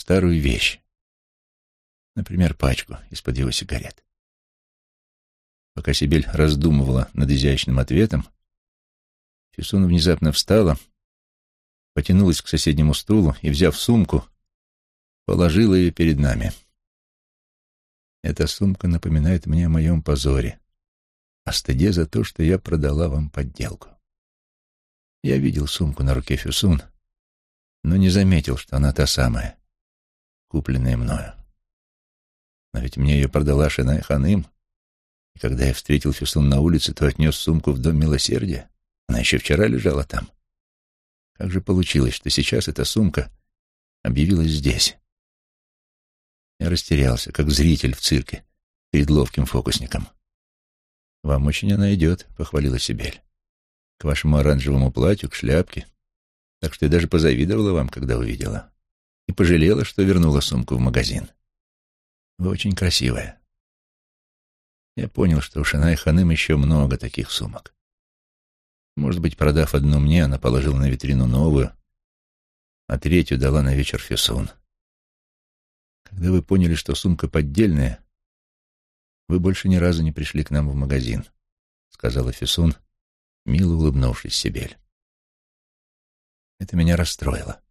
старую вещь, например, пачку из-под его сигарет. Пока Сибель раздумывала над изящным ответом, Фисун внезапно встала, потянулась к соседнему стулу и, взяв сумку, положила ее перед нами. Эта сумка напоминает мне о моем позоре, о стыде за то, что я продала вам подделку. Я видел сумку на руке Фюсун, но не заметил, что она та самая, купленная мною. Но ведь мне ее продала Шинай Ханым, и когда я встретил Фюсун на улице, то отнес сумку в Дом Милосердия. Она еще вчера лежала там. Как же получилось, что сейчас эта сумка объявилась здесь? Я растерялся, как зритель в цирке перед ловким фокусником. «Вам очень она идет», — похвалила Сибель к вашему оранжевому платью, к шляпке. Так что я даже позавидовала вам, когда увидела. И пожалела, что вернула сумку в магазин. Вы очень красивая. Я понял, что у Шанай Ханым еще много таких сумок. Может быть, продав одну мне, она положила на витрину новую, а третью дала на вечер Фюсун. Когда вы поняли, что сумка поддельная, вы больше ни разу не пришли к нам в магазин, — сказала Фюсун, — мило улыбнувшись Сибель. Это меня расстроило.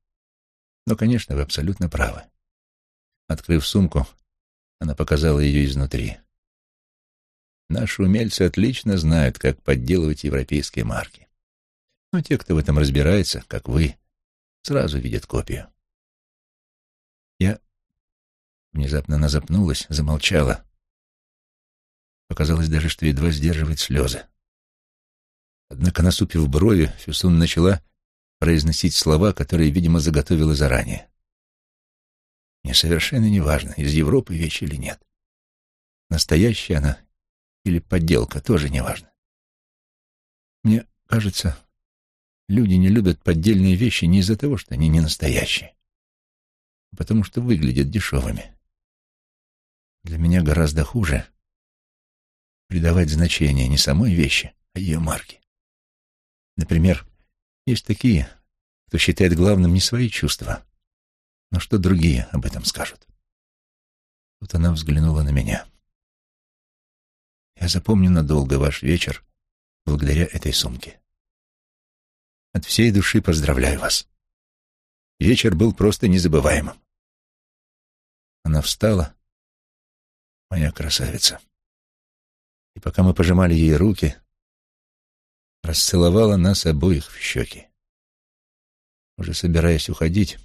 Но, конечно, вы абсолютно правы. Открыв сумку, она показала ее изнутри. Наши умельцы отлично знают, как подделывать европейские марки. Но те, кто в этом разбирается, как вы, сразу видят копию. Я... Внезапно она запнулась, замолчала. Показалось даже, что едва сдерживает слезы. Однако, насупив брови, Фюсун начала произносить слова, которые, видимо, заготовила заранее. Мне совершенно не важно, из Европы вещь или нет. Настоящая она или подделка, тоже не важно. Мне кажется, люди не любят поддельные вещи не из-за того, что они не настоящие, а потому что выглядят дешевыми. Для меня гораздо хуже придавать значение не самой вещи, а ее марке. Например, есть такие, кто считает главным не свои чувства, но что другие об этом скажут. Тут она взглянула на меня. Я запомню надолго ваш вечер благодаря этой сумке. От всей души поздравляю вас. Вечер был просто незабываемым. Она встала, моя красавица. И пока мы пожимали ей руки, расцеловала нас обоих в щеки. Уже собираясь уходить,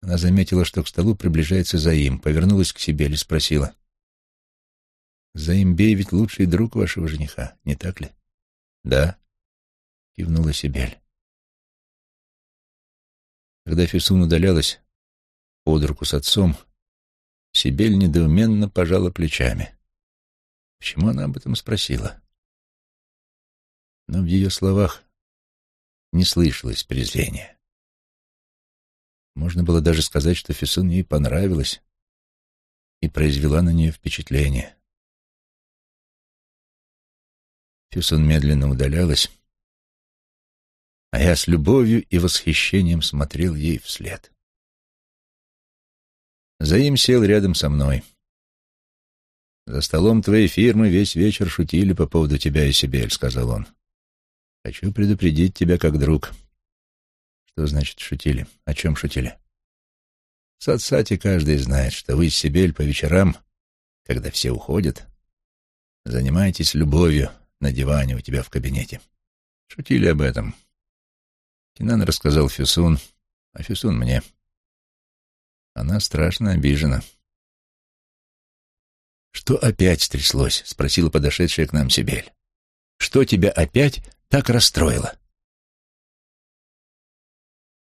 она заметила, что к столу приближается Заим, повернулась к себе и спросила. «Заим Бей ведь лучший друг вашего жениха, не так ли?» «Да», — кивнула Сибель. Когда Фисун удалялась под руку с отцом, Сибель недоуменно пожала плечами. Почему она об этом спросила? Но в ее словах не слышалось презрения. Можно было даже сказать, что Фисун ей понравилась и произвела на нее впечатление. Фисун медленно удалялась, а я с любовью и восхищением смотрел ей вслед. Заим сел рядом со мной. «За столом твоей фирмы весь вечер шутили по поводу тебя и Сибель», — сказал он. «Хочу предупредить тебя как друг». «Что значит шутили? О чем шутили?» «В Сатсате каждый знает, что вы с Сибель по вечерам, когда все уходят, занимаетесь любовью на диване у тебя в кабинете. Шутили об этом. Кинан рассказал Фюсун, а Фюсун мне. Она страшно обижена. «Что опять стряслось?» — спросила подошедшая к нам Сибель. «Что тебя опять так расстроило?»